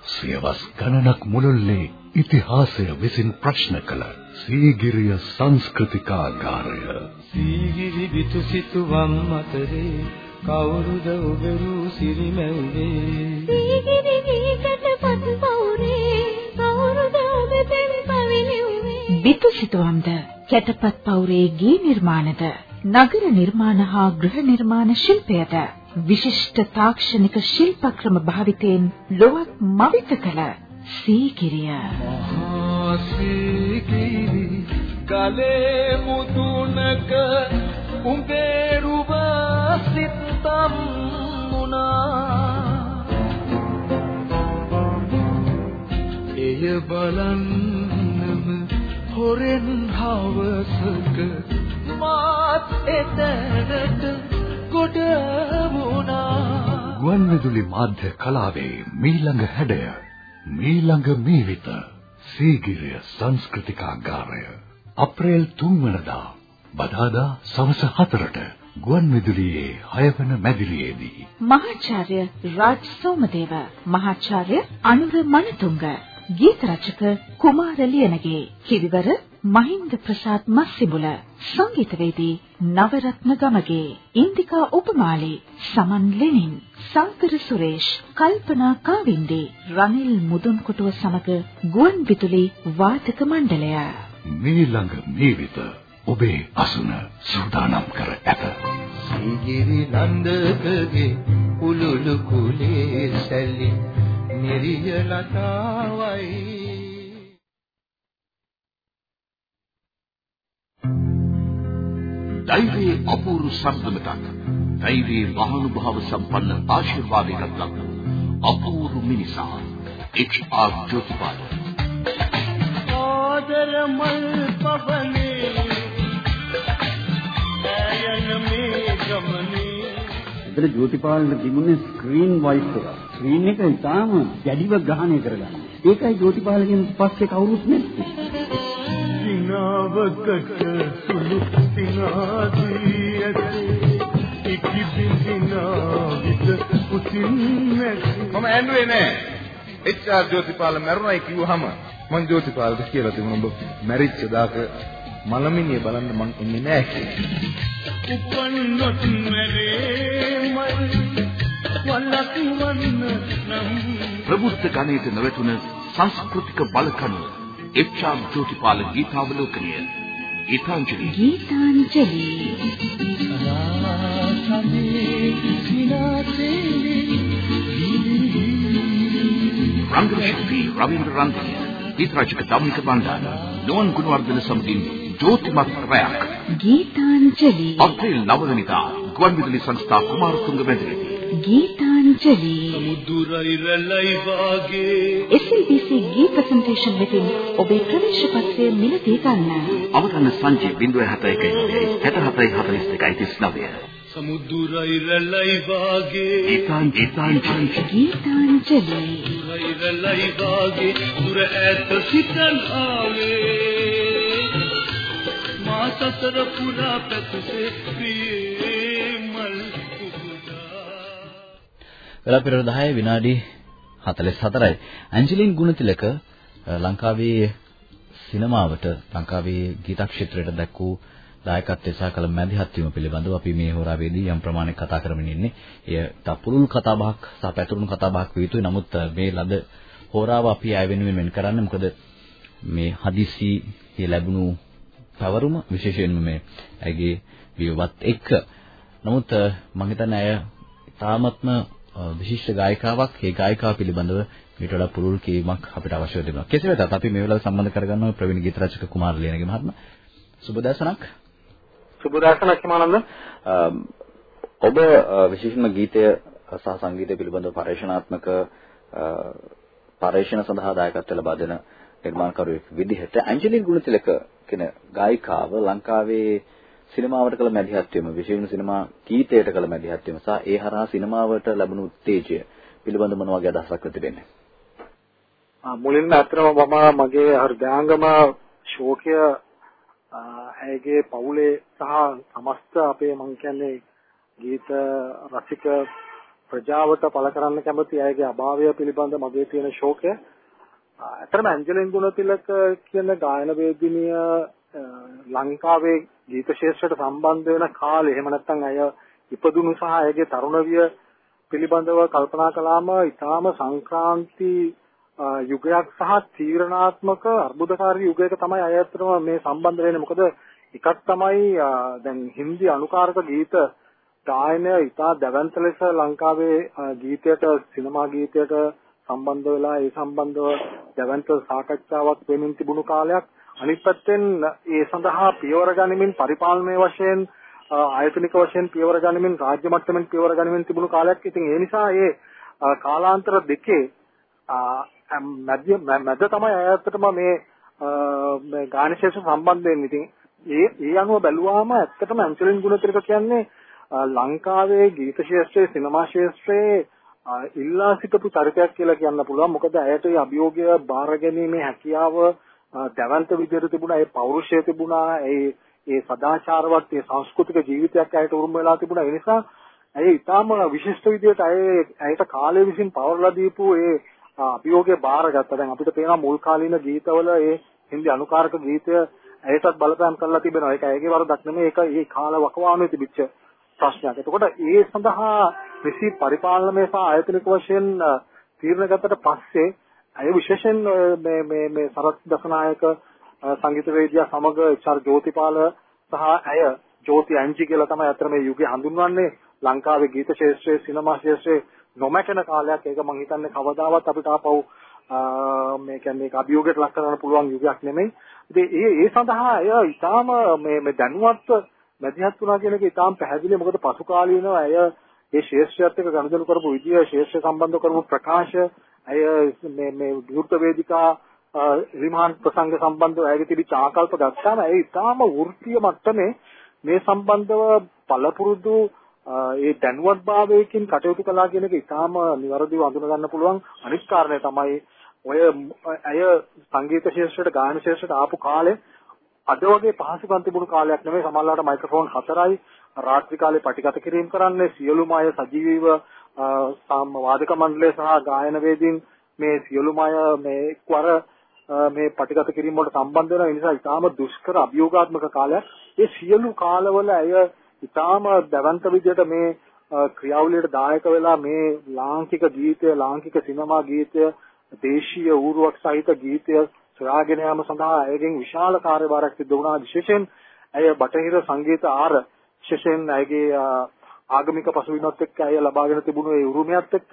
සියවස් ගණනක් මුළුල්ලේ ඉතිහාසය විසින් ප්‍රශ්න කළ සීගිරිය සංස්කෘතිකාගාරය. සීගිරි විතු සිතුවම් අතරේ කවුරුද ඔබරු සිරිමැව්වේ? සීගිරි වීකට පත් පවුරේ කවුරුද ඔබ පෙම් පවිලුවේ බිතු සිතුවම්ද කැටපත් පවුරේ ගී නිර්මාණද? නගර නිර්මාණ හා ගෘහ නිර්මාණ ශිල්පයද විශිෂ්ට තාක්ෂණික ශිල්ප ක්‍රම භාවිතයෙන් ලොවක් මවිත කළ සීගිරිය. මහා සීගිරි කලේ මුදුනක උඹේ රුව සිතම් මුනා එය බලන්නම හොරෙන් හවසක මාත් එතනට ගොඩ වුණා ගුවන්විදුලි මාධ්‍ය කලාවේ මීළඟ හැඩය මීළඟ මීවිත සීගිරිය සංස්කෘතිකාගාරය. අප්‍රේල් 3 වනදා බදාදා සවස 4ට ගුවන්විදුලියේ 6 වන මැදිරියේදී. මහාචාර්ය රාජ් සෝමදේව මහාචාර්ය අනුර මනතුංග ගීත රචක කුමාර ලියනගේ කිවිවර මහින්ද ප්‍රසාද් මස්සිබුල සංගීතවේදී නවරත්න ගමගේ ඉන්දිකා උපමාලි සමන් ලෙනින් සාගර සුරේෂ් කල්පනා කාවින්දි රනිල් මුදුන්කොටුව සමග ගුවන් විදුලි වාදක මණ්ඩලය. මීළඟ මීවිත ඔබේ අසුන සූදානම් කර ඇත. සීගිරි නන්දකගේ උලුලු කුලේ සැලි නිරිය ලතාවයි ධෛර්යයේ අපූර්ව සම්බන්ධතාවක් ධෛර්යයේ මහානුභාව සම්පන්න ආශිර්වාදයකට ලබන අපූර්ව මිනිසා එච්.ආර්. ජෝතිපාල. ආදර මල් පවනේ එතන ජෝතිපාලට තිබුණේ ස්ක්‍රීන් වයිස් එක. ස්ක්‍රීන් එක ඉතාම දැඩිව ග්‍රහණය කරගන්න. ඒකයි ජෝතිපාලගෙන් පස්සේ කවුරුත් නැත්තේ. සිනාවකට සුළු සිනාදී ඇතේ ඉකි බින්දිනා විද කුසින් නැති මම ඇඬුවේ නෑ. එච්.ආර්. ජෝතිපාල මැරුණයි කිව්වහම මං ජෝතිපාලට කියලා තිබුණා ඔබ මැරිච්ච දාක මලමිනිය බලන්න මං එන්නේ නෑ. උපන්නොත් මැරේ මල් වලක් වන්න නම් ප්‍රබුද්ධ ගණයට නොවැටුණ සංස්කෘතික බලකණු එච්.ආර්. ජෝතිපාල ගීතාවලෝකනය ගීතාංජලි ගීතාංජලි රංගන ශිල්පී රවීන්ද්‍ර රන්දිය ගීත රචක දම්නික බණ්ඩාර නෝන් ගුණවර්ධන සමගින් ජෝතිමත් රැයක් ගීතාංජලි අප්‍රේල් 9 වෙනිදා ගුවන්විදුලි සංස්ථා කුමාරතුංග මැදිරියේදී ගීතාංජලි මුදුරයිරලයි වාගේ SLBC ගී ප්‍රසන්ටේෂන් වෙතින් ඔබේ ප්‍රවේශ පත්‍රය මිලදී ගන්න. අවධාන සංජය 071 67 41 සමුදුරයිරලයි වාගේ ගීතාං ගීතාංජලි ගීතාංජලි මුදුරයිරලයි වාගේ දුර ඈත සිතන් ආවේ මා සතර පුරා පැතුසේ ප්‍රියේ මල් කුකුදා වෙලා පෙර 10 විනාඩි 44යි. ඇන්ජලින් ගුණතිලක අ, ලංකාවේ සිනමාවට ලංකාවේ ගීත ක්ෂේත්‍රයට දැක් වූ දායකත්වය සහ කල මැදිහත් වීම පිළිබඳව අපි මේ හොරාවේදී යම් ප්‍රමාණයක් කතා කරමින් ඉන්නේ. එය තපුරුල් කතා බහක් සහ පැතුරුණු කතා බහක් විය යුතුයි. නමුත් අ, මේ ලද හොරාව අපි ආය වෙනුවෙන් වෙන් කරන්නේ මොකද මේ හදිසි ලැබුණු පැවරුම විශේෂයෙන්ම මේ ඇගේ වියවත් එක්ක. නමුත් අ, මම හිතන්නේ අය තාමත්ම විශිෂ්ට ගායිකාවක් ඒ ගායිකාව පිළිබඳව ඊට වඩා පුරුල් කීමක් අපිට අවශ්‍ය වෙනවා. කෙසේ වෙතත් අපි මේ වෙලාවේ සම්බන්ධ කරගන්නවා ප්‍රවීණ ගීත රචක කුමාර ලියනගේ මහත්මයා. සුබ දැසනක්. සුබදාසන කිමානන්ද ඔබ අ, විශේෂයෙන්ම ගීතය සහ සංගීතය පිළිබඳව පරිශනාත්මක පරිශන සඳහා දායකත්ව ලබා දෙන නිර්මාණකරුවෙක් විදිහට ඇන්ජලින් ගුණතිලක කියන ගායිකාව ලංකාවේ සිනමාවට කළ මැදිහත් වීම විශේෂයෙන් සිනමා ගීතයට කළ මැදිහත් වීම සහ ඒ හරහා සිනමාවට ලැබුණු උත්තේජය පිළිබඳව මොන වගේ අදහසක් තිබෙන්නේ? මුලින්ම අත්‍තරම මම මගේ හෘදයාංගම ශෝකය ඇයගේ පවුලේ සහ සමස්ත අපේ මං කියන්නේ ගීත රසික ප්‍රජාවට පළ කරන්න කැමති අයගේ අභාවය පිළිබඳ මගේ තියෙන ශෝකය. ඇත්තටම ඇන්ජලින් ගුණතිලක කියන ගායන වේදිනිය ලංකාවේ ගීත ශාස්ත්‍රයට සම්බන්ධ වෙන කාලේ එහෙම නැත්නම් අය ඉපදුණු සහ ඇයගේ තරුණවිය පිළිබඳව කල්පනා කළාම ඊටාම සංක්‍රාන්ති යුගයක් සහ තීරණාත්මක අර්බුදකාරී යුගයක තමයි අය ඇත්තටම මේ සම්බන්ධ වෙන්නේ. මොකද එකක් තමයි දැන් හින්දි අනුකාරක ගීත ගායනය ඉතා දැවැන්ත ලෙස ලංකාවේ ගීතයට සිනමා ගීතයට සම්බන්ධ වෙලා ඒ සම්බන්ධව දැවැන්ත සාකච්ඡාවක් වෙමින් තිබුණු කාලයක් අනිත් පැත්තෙන් ඒ සඳහා පියවර ගනිමින් පරිපාලනයේ වශයෙන් ආයතනික වශයෙන් පියවර ගනිමින් රාජ්‍ය මට්ටමින් පියවර ගනිමින් තිබුණු කාලයක්. ඉතින් ඒ නිසා ඒ කාලාන්තර දෙකේ මැද මැද තමයි ඇත්තටම මේ මේ ගානශේෂ සම්බන්ධ වෙන්නේ. ඉතින් ඒ ඒ අනුව බැලුවාම ඇත්තටම ඇන්චලින් ගුණතිලක කියන්නේ ලංකාවේ ගීත ශාස්ත්‍රයේ සිනමා ශාස්ත්‍රයේ ඉල්ලා සිටපු චරිතයක් කියලා කියන්න පුළුවන්. මොකද ඇයට ඒ අභියෝගය බාර ගැනීමේ හැකියාව දැවන්ත විදියට තිබුණා. ඒ පෞරුෂය තිබුණා. ඒ ඒ සදාචාරවත් ඒ සංස්කෘතික ජීවිතයක් ඇයට උරුම වෙලා තිබුණා. ඒ නිසා ඇය ඊටාම විශිෂ්ට විදියට ඇය ඇයට කාලය විසින් පවර්ලා දීපු ඒ අභියෝගය බාරගත්තා. දැන් අපිට පේනවා මුල් කාලීන ගීතවල ඒ හින්දි අනුකාරක ගීතය ඇයටත් බලපෑම් කරලා තිබෙනවා. ඒක ඇයගේ වරදක් නෙමෙයි. ඒක ඒ කාල වකවානුවේ තිබිච්ච ප්‍රශ්නයක්. එතකොට ඒ සඳහා විසි පරිපාලනමය සහ ආයතනික වශයෙන් තීරණ ගත්තට පස්සේ අය විශේෂයෙන් මේ මේ මේ සරත් දසනායක සංගීතවේදියා සමග එච්.ආර්. ජෝතිපාල සහ ඇය ජෝති ඇන්ජි කියලා තමයි අතර මේ යුගය හඳුන්වන්නේ ලංකාවේ ගීත ශාස්ත්‍රයේ සිනමා ශාස්ත්‍රයේ නොමැකෙන කාලයක් ඒක මම හිතන්නේ කවදාවත් අපිට ආපහු මේ කියන්නේ ඒක අභියෝගයට ලක් කරන්න පුළුවන් යුගයක් නෙමෙයි. ඉතින් ඒ ඒ සඳහා අය ඊටාම මේ මේ දැනුවත් මැදිහත් වුණා කියන එක ඊටාම පැහැදිලි මොකද පසු කාලීනව අය ඒ ශාස්ත්‍රයත් එක්ක ගනුදෙනු කරපු විදිය ශාස්ත්‍ර සම්බන්ධ කරපු ප්‍රකාශ අය මේ මේ විවෘත වේදිකා රිමාන්ඩ් ප්‍රසංග සම්බන්ධව ඇයගේ තිබිච්ච ආකල්ප ගත්තාම ඒ ඊටාම වෘත්තීය මට්ටමේ මේ සම්බන්ධව පළපුරුදු ඒ දැනුවත්භාවයකින් කටයුතු කළා කියන එක ඊටාම નિවරදිව අඳුන ගන්න පුළුවන්. අනිත් කාරණය තමයි ඔය ඇය සංගීත ශාස්ත්‍රයට ගායන ශාස්ත්‍රයට ආපු කාලේ අද වගේ පහසුකම් තිබුණු කාලයක් නෙමෙයි. සමහරවිට මයික්‍රොෆෝන් හතරයි. රාත්‍රී කාලේ පටිගත කිරීම කරන්නේ සියලුම අය සජීවීව වාදක මණ්ඩලය සහ ගායන වේදීන් මේ සියලුම අය මේ එක්වර මේ පටිගත කිරීම වලට සම්බන්ධ වෙන නිසා ඉතාම දුෂ්කර අභියෝගාත්මක කාලයක්. ඒ සියලු කාලවල ඇය ඉතාම දැවන්ත විදිහට මේ ක්‍රියාවලියට දායක වෙලා මේ ලාංකික ගීතය, ලාංකික සිනමා ගීතය, දේශීය ඌරුවක් සහිත ගීතය සොයාගෙන යාම සඳහා ඇයගෙන් විශාල කාර්යභාරයක් සිදු වුණා. විශේෂයෙන් ඇය බටහිර සංගීත ආර විශේෂයෙන් ඇයගේ ආගමික පසුබිමත් එක්ක ඇය ලබාගෙන තිබුණු ඒ උරුමයත් එක්ක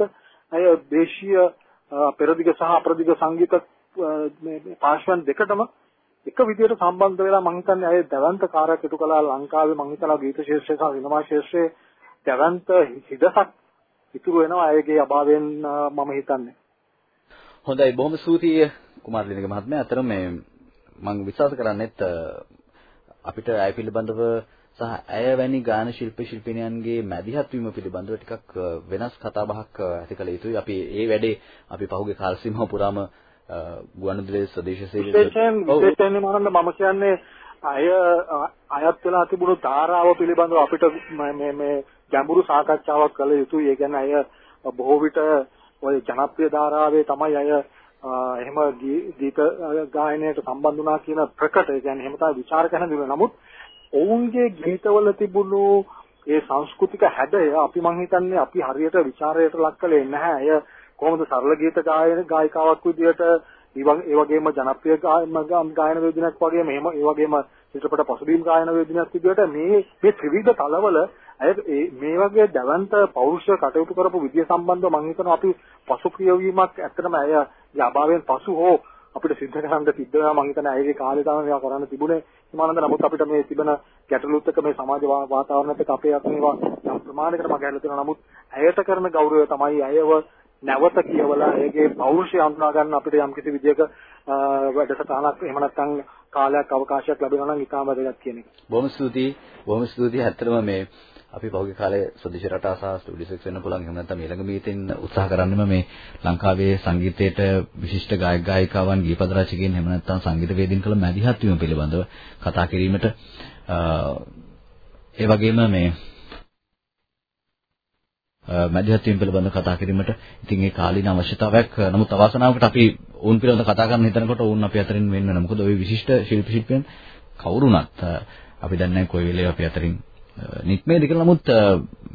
ඇය දේශීය පෙරදිග සහ අපරදිග සංගීත මේ පාර්ශ්වයන් දෙකටම එක විදියට සම්බන්ධ වෙලා මම හිතන්නේ අය දැවන්ත කාර්යයක් ඉටු කළා ලංකාවේ මම හිතනවා ගීත ශාස්ත්‍රය සහ සිනමා ශාස්ත්‍රයේ දැවන්ත හිදසක් ඉතුරු වෙනවා අයගේ අභාවයෙන් මම හිතන්නේ. හොඳයි බොහොම ස්තුතියි කුමාර ලිනග මහත්මයා. අතර මේ මම විශ්වාස කරන්නේත් අපිට අය පිළිබඳව සහ ඇය වැනි ගාන ශිල්පී ශිල්පිනියන්ගේ මැදිහත් වීම පිළිබඳව ටිකක් වෙනස් කතාබහක් ඇති කළ යුතුයි. අපි ඒ වැඩේ අපි පහුගිය කාල සීමාව පුරාම ගුවන්විදුලියේ ස්වදේශ සේවය විශේෂයෙන් විශේෂයෙන් මම කියන්නේ අය අයත් වෙලා තිබුණු ධාරාව පිළිබඳව අපිට මේ මේ ගැඹුරු සාකච්ඡාවක් කළ යුතුයි. ඒ කියන්නේ අය බොහෝ විට ඔය ජනප්‍රිය ධාරාවේ තමයි අය එහෙම ගීත ගායනයට සම්බන්ධ වුණා කියන ප්‍රකට ඒ කියන්නේ එහෙම තමයි ਵਿਚාරක හැඳින්වෙන්නේ. නමුත් ඔවුන්ගේ ගීතවල තිබුණු ඒ සංස්කෘතික හැඩය අපි මං හිතන්නේ අපි හරියට ਵਿਚාරයට ලක් කළේ නැහැ. එය කොහොමද සරල ගීත ගායන ගායිකාවක් විදියට ඒ වගේම ජනප්‍රිය ගායන වේදිකාවක් වගේම එහෙම ඒ වගේම චිත්‍රපට පසුබිම් ගායන වේදිකාවක් විදියට මේ මේ ත්‍රිවිධ තලවල අය මේ වගේ දැවන්ත පෞරුෂ කටයුතු කරපු විදිය සම්බන්ධව මම හිතනවා අපි පසුක්‍රිය වීමක් ඇත්තටම අය යාභාවයෙන් පසු හෝ අපිට සිද්ධ කරන්න සිද්ධ වෙනවා මම හිතන්නේ අයගේ කාලේ තමයි මේවා කරන්න තිබුණේ හිමානන්ද නමුත් අපිට මේ තිබෙන ගැටලුත් එක්ක මේ සමාජ වාතාවරණයත් එක්ක අපේ අත මේවා යම් ප්‍රමාණයකට මගහැරලා තියෙනවා නමුත් ඇයට කරන ගෞරවය තමයි අයව නැවත කියවලා ඒකේ පෞරුෂය හඳුනා ගන්න අපිට යම් කිසි විදියක වැඩසටහනක් එහෙම නැත්නම් කාලයක් අවකාශයක් ලැබෙනවා නම් ඉතාම වැදගත් කියන එක. බොහොම ස්තුතියි. බොහොම ස්තුතියි. ඇත්තටම මේ අපි පහුගිය කාලේ ස්වදේශ රටා සහ ස්ටුඩියෝ සෙක්ස් වෙන්න පුළුවන් එහෙම නැත්නම් ඊළඟ මීටින් උත්සාහ කරන්නෙම මේ ලංකාවේ සංගීතයට විශිෂ්ට ගායක ගායිකාවන් ගීපද රචකයන් එහෙම නැත්නම් සංගීත වේදින් කළ මැදිහත් වීම පිළිබඳව කතා කිරීමට ඒ වගේම මේ මැදිහත් වීම පිළිබඳව කතා කිරීමට ඉතින් ඒ කාලීන අවශ්‍යතාවයක් නමුත් අවාසනාවකට අපි වුන් පිළිබඳව කතා කරන්න හිතනකොට වුන් අපි අතරින් වෙන්න වෙනවා. මොකද ওই විශිෂ්ට ශිල්පී ශිල්පීන් කවුරුණත් අපි දන්නේ නැහැ කොයි වෙලේ අපි අතරින් නිත්මේද කියලා. නමුත්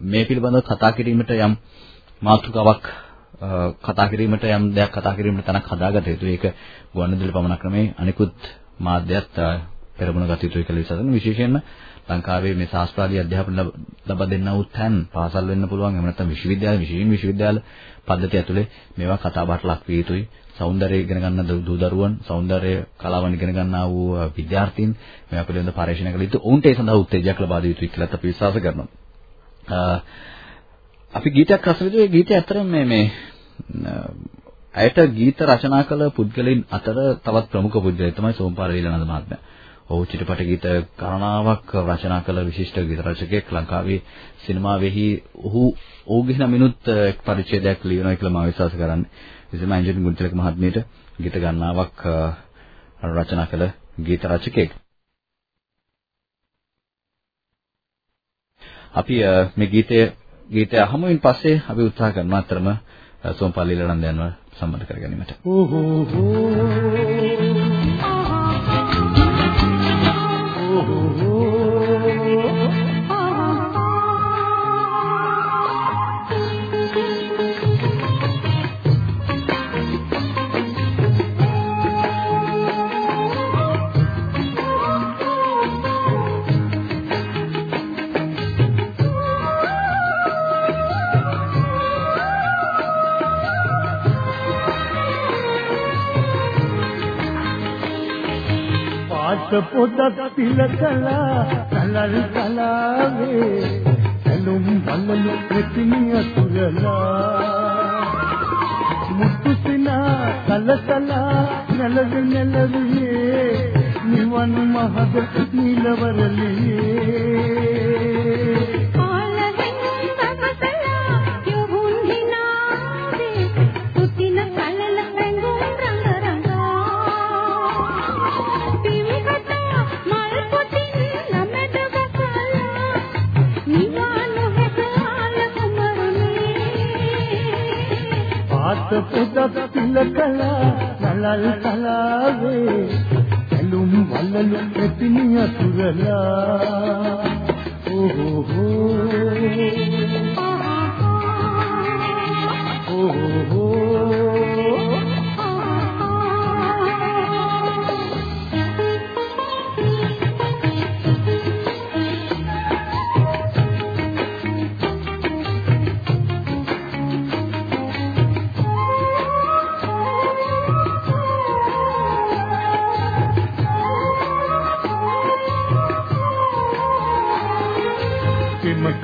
මේ පිළිබඳව කතා කිරීමට යම් මාතෘකාවක් කතා කිරීමට යම් දෙයක් කතා කිරීමට තනක් හදාගත යුතුයි. ඒක ගුවන්විදුලි පමණක් නෙමෙයි අනිකුත් මාධ්‍යත් පෙරමුණ ගත යුතුයි කියලා විශ්වාස කරනවා. විශේෂයෙන්ම ලංකාවේ මේ ශාස්ත්‍රාදී අධ්‍යාපන ලබා දෙන්නා වූ තැන් පාසල් වෙන්න පුළුවන් එහෙම නැත්නම් විශ්වවිද්‍යාල විශේෂයෙන් විශ්වවිද්‍යාල පද්ධතිය ඇතුලේ මේවා කතා බහට ලක් විය යුතුයි. సౌందර්යය ඉගෙන ගන්න දූ දරුවන් සෞන්දර්ය කලාවන් ඉගෙන ගන්නා වූ විද්‍යාර්ථීන් මේවා පිළිබඳ පරීක්ෂණ කළ යුතු ඔවුන්ට ඒ සඳහා උත්තේජයක් ලබා දිය යුතුයි කියලාත් අපි විශ්වාස කරනවා. අපි ගීතයක් රස විඳුවේ ගීතය ඇත්තටම මේ මේ ඇයට ගීත රචනා කළ පුද්ගලයන් අතර තවත් ප්‍රමුඛ පුද්ගලයෙක් තමයි සෝම්පාර වේලනන්ද මහත්මයා. ඔහු චිත්‍රපට ගීත ගණනාවක් රචනා කළ විශිෂ්ට ගීත රචකයෙක් ලංකාවේ සිනමාවෙහි ඔහු ඔහුගේ නමිනුත් එක් පරිච්ඡේදයක් ලියනවා කියලා මම විශ්වාස කරන්නේ. විශේෂයෙන්ම ඇන්ජලින් ගුණතිලක මහත්මියට ගීත ගණනාවක් රචනා කළ ගීත රචකයෙක්. අපි මේ ගීතය ගීතය අහමුයින් පස්සේ අපි උත්සාහ කරනවා අතරම සෝම්පාල් ලීලනන්දයන්ව සම්බන්ධ කර ගැනීමට. පොදක් පිලකලා කලල් කලාවේ ඇලුම් බලලු ප්‍රතිමිය තුරලා මුතුසිනා කලකලා නැලව නැලවියේ නිවන් මහද නිලවරලියේ. පුදක් පිලකලා නලල් කලාවේ ඇලුම් වලලු ප්‍රතිනිය සුරලා ඕ හෝ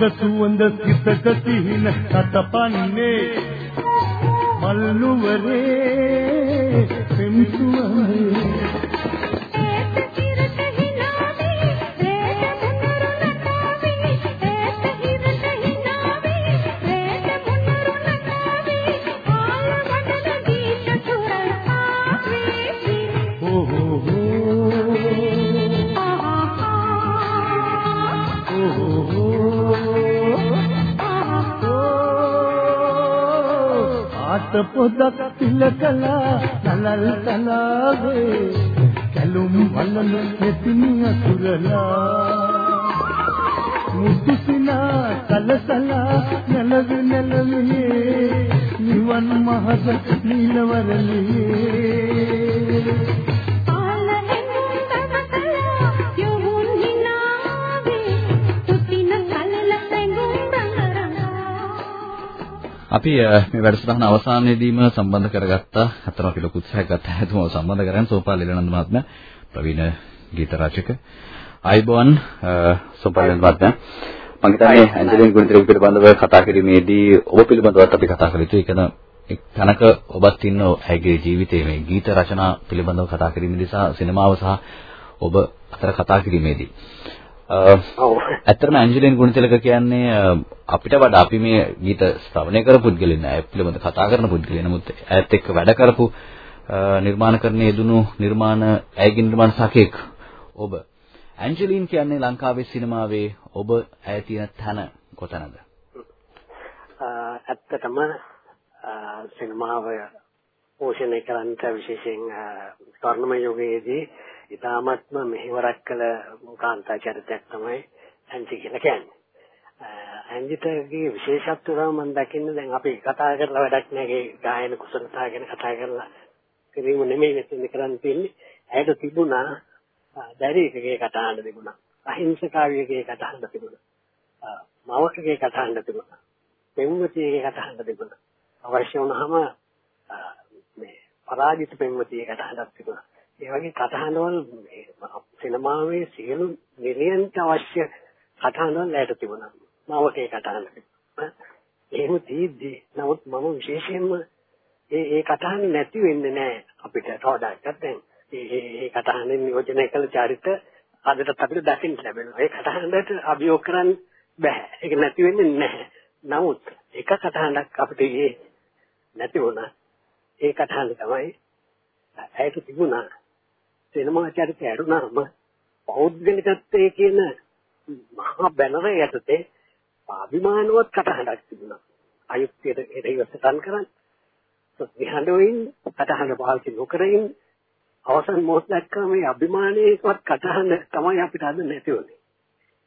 සුවඳ සිතක සිහින සතපන්නේ. මල්නුවරේ පෙම් සුවඳේ පොදක් පිලකලා නලල් තලාවේ කැලුම් වලන මෙතිනිය සුරලා මුතුසිනා කලසලා නැලව නැලවියේ නිවන් මහද නිලවරලියේ අපි මේ වැඩසටහන අවසානයේදීම සම්බන්ධ කරගත්තා. අතන අපි ලොකු උත්සාහයක් ගත්තා හැතුම සම්බන්ධ කරගෙන සෝපාල් ලීලනන්ද මහත්මයා ප්‍රවීණ ගීත රචක. අයිබෝන් සෝපාල් මහත්මයා මම හිතන්නේ ඇන්ජලින් ගුණතිලක පිළිබඳව කතා කිරීමේදී ඔබ පිළිබඳවත් අපි කතා කළ යුතුයි. එක් තැනක ඔබත් ඉන්න ඇගේ ජීවිතයේ මේ ගීත රචනා පිළිබඳව කතා කිරීමේදී සහ සිනමාව සහ ඔබ අතර කතා කිරීමේදී ඇත්තටම ඇන්ජලින් ගුණතිලක කියන්නේ අපිට වඩා අපි මේ ගීත ශ්‍රවණය කරපු පුද්ගලයන් අය පිළිබඳ කතා කරන පුද්ගලයන්. නමුත් ඇයත් එක්ක වැඩ කරපු නිර්මාණකරණයේ යෙදුණු නිර්මාණ ඇයගේ නිර්මාණ සාකේක ඔබ ඇන්ජලින් කියන්නේ ලංකාවේ සිනමාවේ ඔබ ඇය තියෙන තැන කොතනද? ඇත්තටම සිනමාව පෝෂණය කරන්නට විශේෂයෙන් ස්වර්ණමය යුගයේදී ඉතාමත්ම මෙහෙවරක් කළ කාන්තා චරිතයක් තමයි ඇන්ටි කියලා කියන්නේ. ඇන්ජිටගේ විශේෂත්වය තමයි මම දකින්නේ දැන් අපි කතා කරලා වැඩක් නැහැ ගායන කුසලතාව ගැන කතා කරලා කිරීම නෙමෙයි මෙතන කරන්න තියෙන්නේ. ඇයට තිබුණා දැරීකගේ කතාහඬ තිබුණා. අහිංසකාවියගේ කතාහඬ තිබුණා. මවකගේ කතාහඬ තිබුණා. පෙම්වතියගේ කතාහඬ තිබුණා. අවශ්‍ය වුණාම මේ පරාජිත පෙම්වතියගේ කතාහඬක් තිබුණා. ඒ වගේ කතාහඬවල සිනමාවේ සියලු නිලයන්ට අවශ්‍ය කතාහඬවල ඇයට තිබුණා. මවකේ කතාහඬ තිබුණා. එහෙම තියෙද්දි නමුත් මම විශේෂයෙන්ම ඒ ඒ කතාහඬ නැති වෙන්නේ නැහැ අපිට කවදාකවත් දැන් ඒ ඒ කතාහඬෙන් නියෝජනය කළ චරිත අදටත් අපිට දකින්න ලැබෙනවා. ඒ කතාහඬට අභියෝග කරන්න බෑ. ඒක නැති වෙන්නේ නැහැ. නමුත් එක කතාහඬක් අපිට ඒ නැති වුණා. ඒ කතාහඬ තමයි ඇයට තිබුණා. සිනමා චරිතය ඇරුණාම පෞද්ගලිකත්වයේ කියන මහා බැනර යටතේ අභිමානවත් කතාහඬක් තිබුණා. අයුක්තියට ඉරහිවසටන් කරන්න. විහඬවෙන් කතාහඬ පාවිච්චි නොකරින් අවසන් මොහොත දක්වා මේ අභිමානයේවත් කතාහඬ තමයි අපිට අද නැති වුනේ.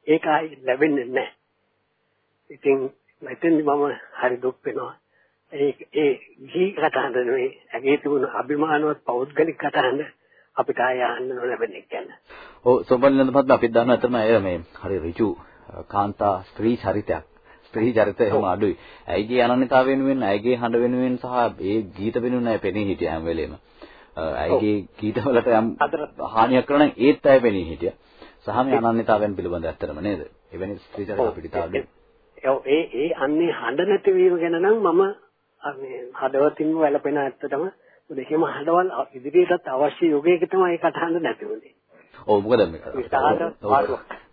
ඒක ආයි ලැබෙන්නේ නැහැ. ඉතින් මෙතෙන් මම හරි දුක් වෙනවා. ඒ ඒ ගී කතාහඬ නෙවෙයි, ඇගේ තිබුණු අභිමානවත් පෞද්ගලික කතාහඬ අපිට ආය අහන්න නොලැබෙන්නේ කියන්නේ. ඔව් සොබලිනන්ද මහත්මයා අපිත් දන්නවා අතරම අය මේ හරි ඍජු කාන්තා ස්ත්‍රී චරිතයක්. ස්ත්‍රී චරිතය එහෙම අඩුයි. ඇයිගේ අනන්‍යතාව වෙනුවෙන්, ඇයිගේ හඬ වෙනුවෙන් සහ ඒ ගීත වෙනුවෙන් අය පෙනී හිටිය හැම වෙලේම. ඇයිගේ ගීතවලට යම් හානියක් කරන ඒත් අය පෙනී හිටිය. සහ මේ අනන්‍යතාවයන් පිළිබඳ ඇත්තටම නේද? එවැනි ස්ත්‍රී චරිත අපිට තාඩු. ඒ ඒ අන්නේ හඬ නැතිවීම ගැන නම් මම මේ හදවතින්ම වැළපෙන ඇත්තටම දෙකම හඬවල් ඉදිරියටත් අවශ්‍ය යෝගයක තමයි ඒ කතාහඬ නැති වුනේ. ඔව් මොකද මේ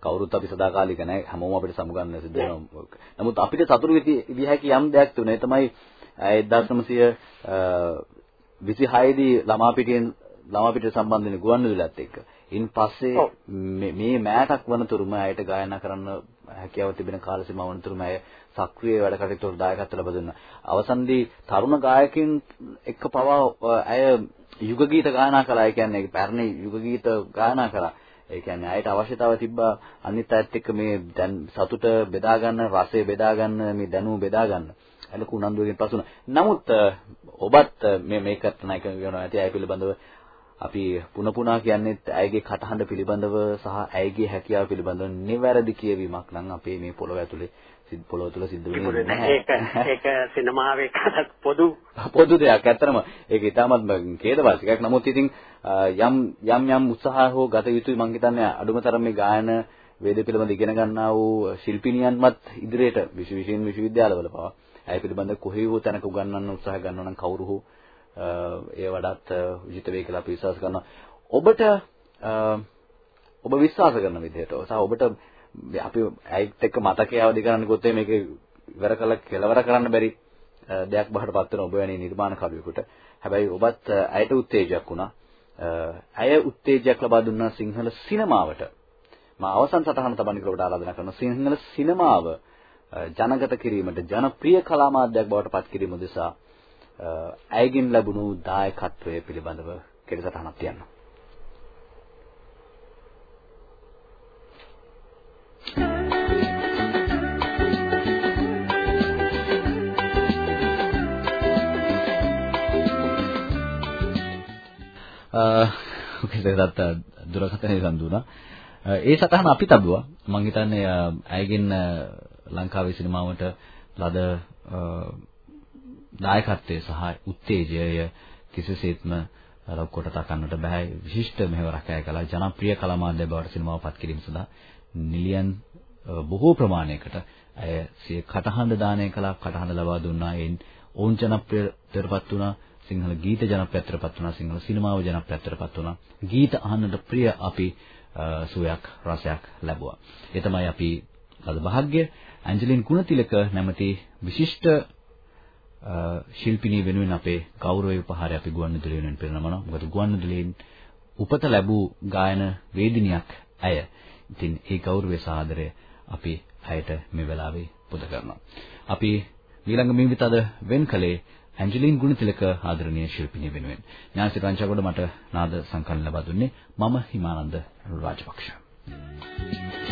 කවුරුත් අපි සදාකාලික නැහැ හැමෝම අපිට සමුගන්න සිද්ධ වෙනවා. නමුත් අපිට සතුරු විදිහ හැකි යම් දෙයක් තුනේ තමයි 1926 දී ළමා පිටියෙන් ළමා පිටිය සම්බන්ධ වෙන ගුවන්විදුලියත් එක්ක. ඉන් පස්සේ මේ මෑතක් වනතුරුම ඇයට ගායනා කරන්න හැකියාව තිබෙන කාල සීමාව වනතුරුම ඇය සක්‍රීය වැඩ කටයුතු වල දායකත්ව ලබා දුන්නා. අවසන්දී තරුණ ගායකින් එක්ක පවා ඇය යුග ගීත ගායනා කළා. ඒ කියන්නේ පැරණි යුග ගීත ගායනා කළා. ඒ කියන්නේ ඇයට අවශ්‍යතාව තිබ්බා අනිත් අයත් එක්ක මේ දැන් සතුට බෙදා ගන්න, රසය බෙදා ගන්න, මේ දැනුම බෙදා ගන්න. ලොකු උනන්දුවකින් පසුන. නමුත් ඔබත් මේ මේකට නැක වෙනවා ඇති අය පිළිබඳව අපි පුන පුනා කියන්නේ ඇයගේ කටහඬ පිළිබඳව සහ ඇයගේ හැකියාව පිළිබඳව නිවැරදි කියවීමක් නම් අපේ මේ පොළොව ඇතුලේ පොළොව තුල සිද්ධ වෙන්නේ නැහැ. ඒක ඒක සිනමාවේ කතාවක් පොදු පොදු දෙයක්. ඇත්තටම ඒක ඉතාමත් ඛේදවාචකයක්. නමුත් ඉතින් යම් යම් යම් උත්සාහ හෝ ගත යුතුයි මම හිතන්නේ අඩුම තරම් මේ ගායන වේද පිළිබඳ ඉගෙන ගන්නා වූ ශිල්පිනියන්වත් ඉදිරියට විශ්වවිද්‍යාල විශ්වවිද්‍යාලවල පවා ඇය පිළිබඳ කොහේ හෝ තැනක උගන්වන්න උත්සාහ ගන්නවා නම් කවුරු හෝ ඒ වඩාත් උචිත වෙයි කියලා අපි විශ්වාස කරනවා. ඔබට ඔබ විශ්වාස කරන විදිහට සහ ඔබට අපි ඇයිත් එක්ක මතකය අවදි කරන්න ගොත් මේක ඉවර කළ කෙලවර කරන්න බැරි දෙයක් බහට පත් වෙන ඔබ වැනි නිර්මාණකරුවෙකුට. හැබැයි ඔබත් ඇයට උත්තේජයක් වුණා. ඇය උත්තේජයක් ලබා දුන්නා සිංහල සිනමාවට. මම අවසන් සටහන තබන්න කියලා ඔබට ආරාධනා කරනවා. සිංහල සිනමාව ජනගත කිරීමට ජනප්‍රිය කලා මාධ්‍යයක් බවට පත් කිරීම උදෙසා ඇයගෙන් ලැබුණු දායකත්වය පිළිබඳව කෙටිසටහනක් තියන්න. ඔකේදත් දුරකථනය සම්දුණා. ඒ සටහන අපි තබුවා. මම හිතන්නේ ඇයගෙන් ලංකාවේ සිනමාවට ලද දායකත්වය සහ උත්තේජය කිසිසේත්ම ලොක්කොට තකන්නට බෑ විශිෂ්ට මෙහෙවරක් අය කළා. ජනප්‍රිය කලාමාධ්‍ය බවට සිනමාව පත් කිරීම සඳහා නිලියන් බොහෝ ප්‍රමාණයකට අය සිය කටහඬ දානය කළා. කටහඬ ලබා දුන්නා. එයින් ඔවුන් ජනප්‍රියතරපත් වුණා. සිංහල ගීත ජනප්‍රියතරපත් වුණා සිංහල සිනමාව ජනප්‍රියතරපත් වුණා ගීත අහන්නට ප්‍රිය අපි සුවයක් රසයක් ලැබුවා ඒ තමයි අපි අද භාග්‍ය ඇන්ජලින් කුණතිලක නැමැති විශිෂ්ට ශිල්පිනිය වෙනුවෙන් අපේ ගෞරව උපහාරය අපි ගුවන්විදුලිය වෙනුවෙන් පිරිනමනවා. මොකද ගුවන්විදුලියෙන් උපත ලැබූ ගායන වේදිනියක් ඇය. ඉතින් ඒ ගෞරවය සාදරය අපි ඇයට මේ වෙලාවේ පුද කරනවා. අපි ඊළඟ මිවිත අද වෙන් කලේ ඇන්ජලින් ගුණතිලක ආදරණීය ශිල්පිනිය වෙනුවෙන්. ඥානසිර රංචගොඩ මට නාද සංකලන ලබා දුන්නේ මම හිමානන්ද රාජපක්ෂ. Thank you.